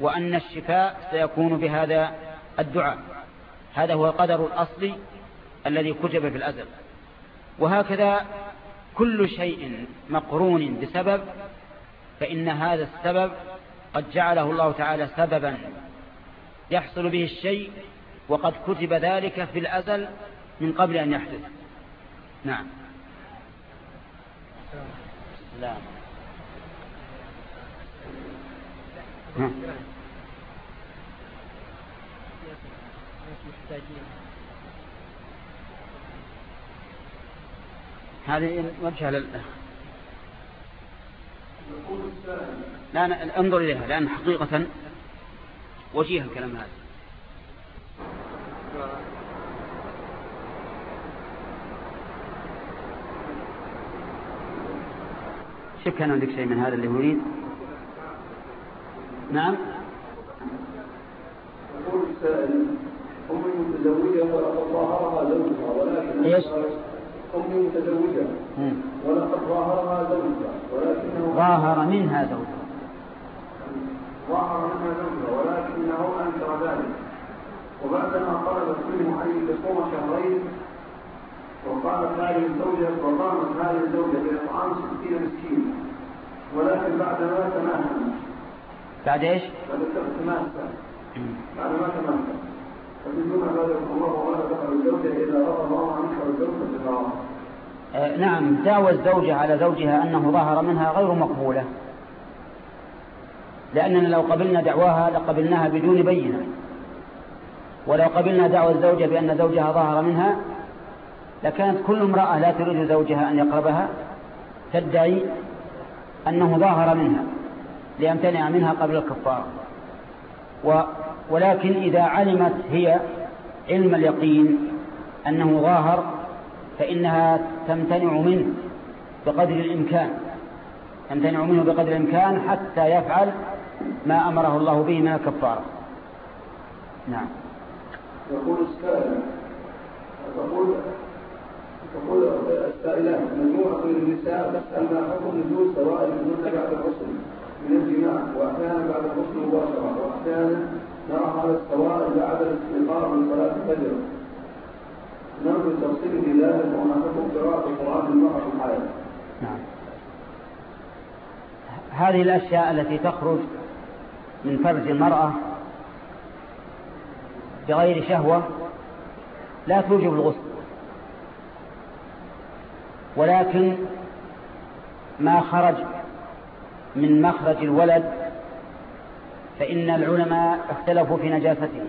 وأن الشفاء سيكون بهذا الدعاء. هذا هو القدر الأصلي الذي كتب في الأزل. وهكذا كل شيء مقرون بسبب فإن هذا السبب قد جعله الله تعالى سببا يحصل به الشيء وقد كتب ذلك في الأزل من قبل أن يحدث. نعم. لا. هذه وجهة لل لا انظر إليها لأن حقيقة وجيه الكلام هذا. شوف كان عندك شيء من هذا اللي يريد؟ نعم. يقول السائل أم متزوجة ولقد ظاهرها زوجها ولكن إيش؟ أم متزوجة. ولقد ظاهرها زوجها ولكنه ظاهر منها زوجها. ظاهر منها زوجها ولكنه أنكر ذلك. وبعدما طلبت منه أن يصوم شهرين وقالت هذه الزوجة وقامت هذه الزوجة بإطعام ستين مسكين ولكن بعد ما تماهى بعد إيش؟ بعد تماهى بعد ما فبدون ذلك الله ولا دخل الزوجة إذا رضى الله عنك والزوجة آه نعم دعوى الزوجة على زوجها أنه ظهر منها غير مقبولة. لأننا لو قبلنا دعواها لقبلناها بدون بينة. ولو قبلنا دعوى الزوجة بأن زوجها ظهر منها لكانت كل امرأة لا تريد زوجها أن يقربها تدعي أنه ظاهر منها ليمتنع منها قبل الكفار. و ولكن إذا علمت هي علم اليقين أنه ظاهر فإنها تمتنع منه بقدر الإمكان. تمتنع منه بقدر الإمكان حتى يفعل ما أمره الله به من الكفارة نعم. يقول السائل تقول تقول السائلات مجموعة من النساء تسأل ما حكم نزول سوائل الجنة بعد الغسل من الجماع وأحيانا بعد الغسل مباشرة وأحيانا نرى هذا السوائل بعد الاستيقاظ من صلاة الفجر. نرجو التفصيل في ذلك وما حكم قراءة القرآن للمرأة في الحياة. نعم. هذه الأشياء التي تخرج من فرج المرأة بغير شهوة لا توجب الغسل. ولكن ما خرج من مخرج الولد فإن العلماء اختلفوا في نجاسته.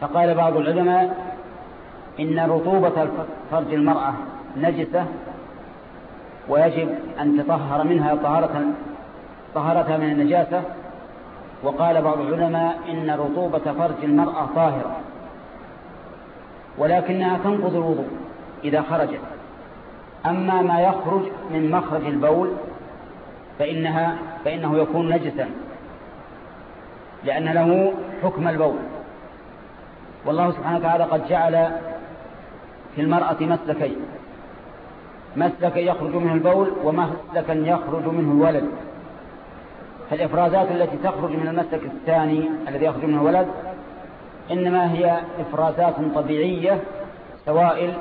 فقال بعض العلماء إن رطوبة فرج المرأة نجسة ويجب أن تطهر منها طهارة طهارتها من النجاسة. وقال بعض العلماء إن رطوبة فرج المرأة طاهرة ولكنها تنقض الوضوء. إذا خرجت. أما ما يخرج من مخرج البول فإنها فإنه يكون نجسا لأن له حكم البول. والله سبحانه وتعالى قد جعل في المرأة مسلكين مسلكا يخرج منه البول ومسلكا يخرج منه الولد. فالإفرازات التي تخرج من المسلك الثاني الذي يخرج منه الولد إنما هي إفرازات طبيعية سوائل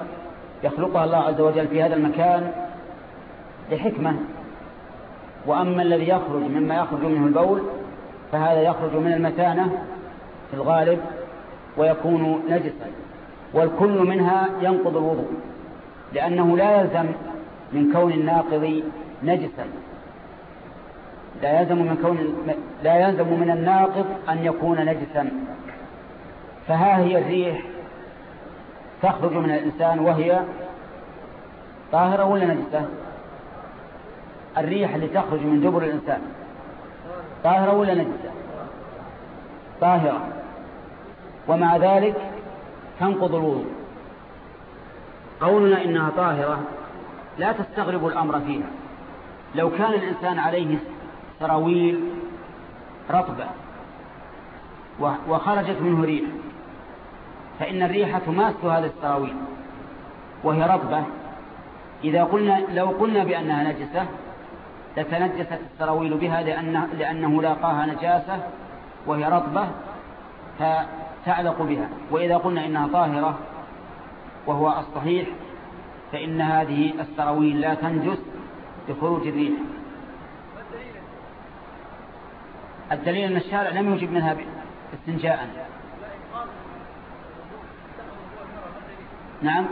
يخلقها الله عز وجل في هذا المكان لحكمة وأما الذي يخرج مما يخرج منه البول فهذا يخرج من المتانة في الغالب ويكون نجسا. والكل منها ينقض الوضوء لأنه لا يلزم من كون الناقض نجسا. لا يلزم من كون لا يلزم من الناقض أن يكون نجسا. فها هي الريح تخرج من الإنسان وهي طاهرة ولا نجسة؟ الريح اللي تخرج من دبر الإنسان. طاهرة ولا نجسة؟ طاهرة. ومع ذلك تنقض الوضوء. قولنا إنها طاهرة. لا تستغرب الأمر فيها. لو كان الإنسان عليه سراويل رطبة وخرجت منه ريح فإن الريح تماس هذا السراويل وهي رطبة. إذا قلنا لو قلنا بأنها نجسة لتنجست السراويل بها لأنه, لأنه لاقاها نجاسة وهي رطبة فتعلق بها. وإذا قلنا إنها طاهرة وهو الصحيح فإن هذه السراويل لا تنجس بخروج الريح. الدليل أن الشارع لم يجب منها استنجاء. نعم.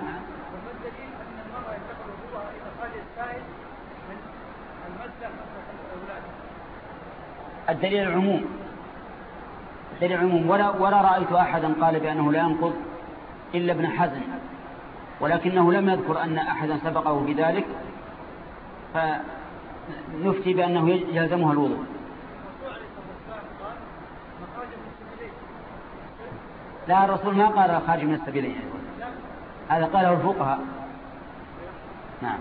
الدليل العموم. الدليل العموم ولا, ولا رأيت أحدا قال بأنه لا ينقض إلا ابن حزن ولكنه لم يذكر أن أحدا سبقه بذلك فنفتي بأنه يلزمها الوضوء. لا الرسول ما قال خارج من السبيلين. هذا قاله الفقهاء. نعم.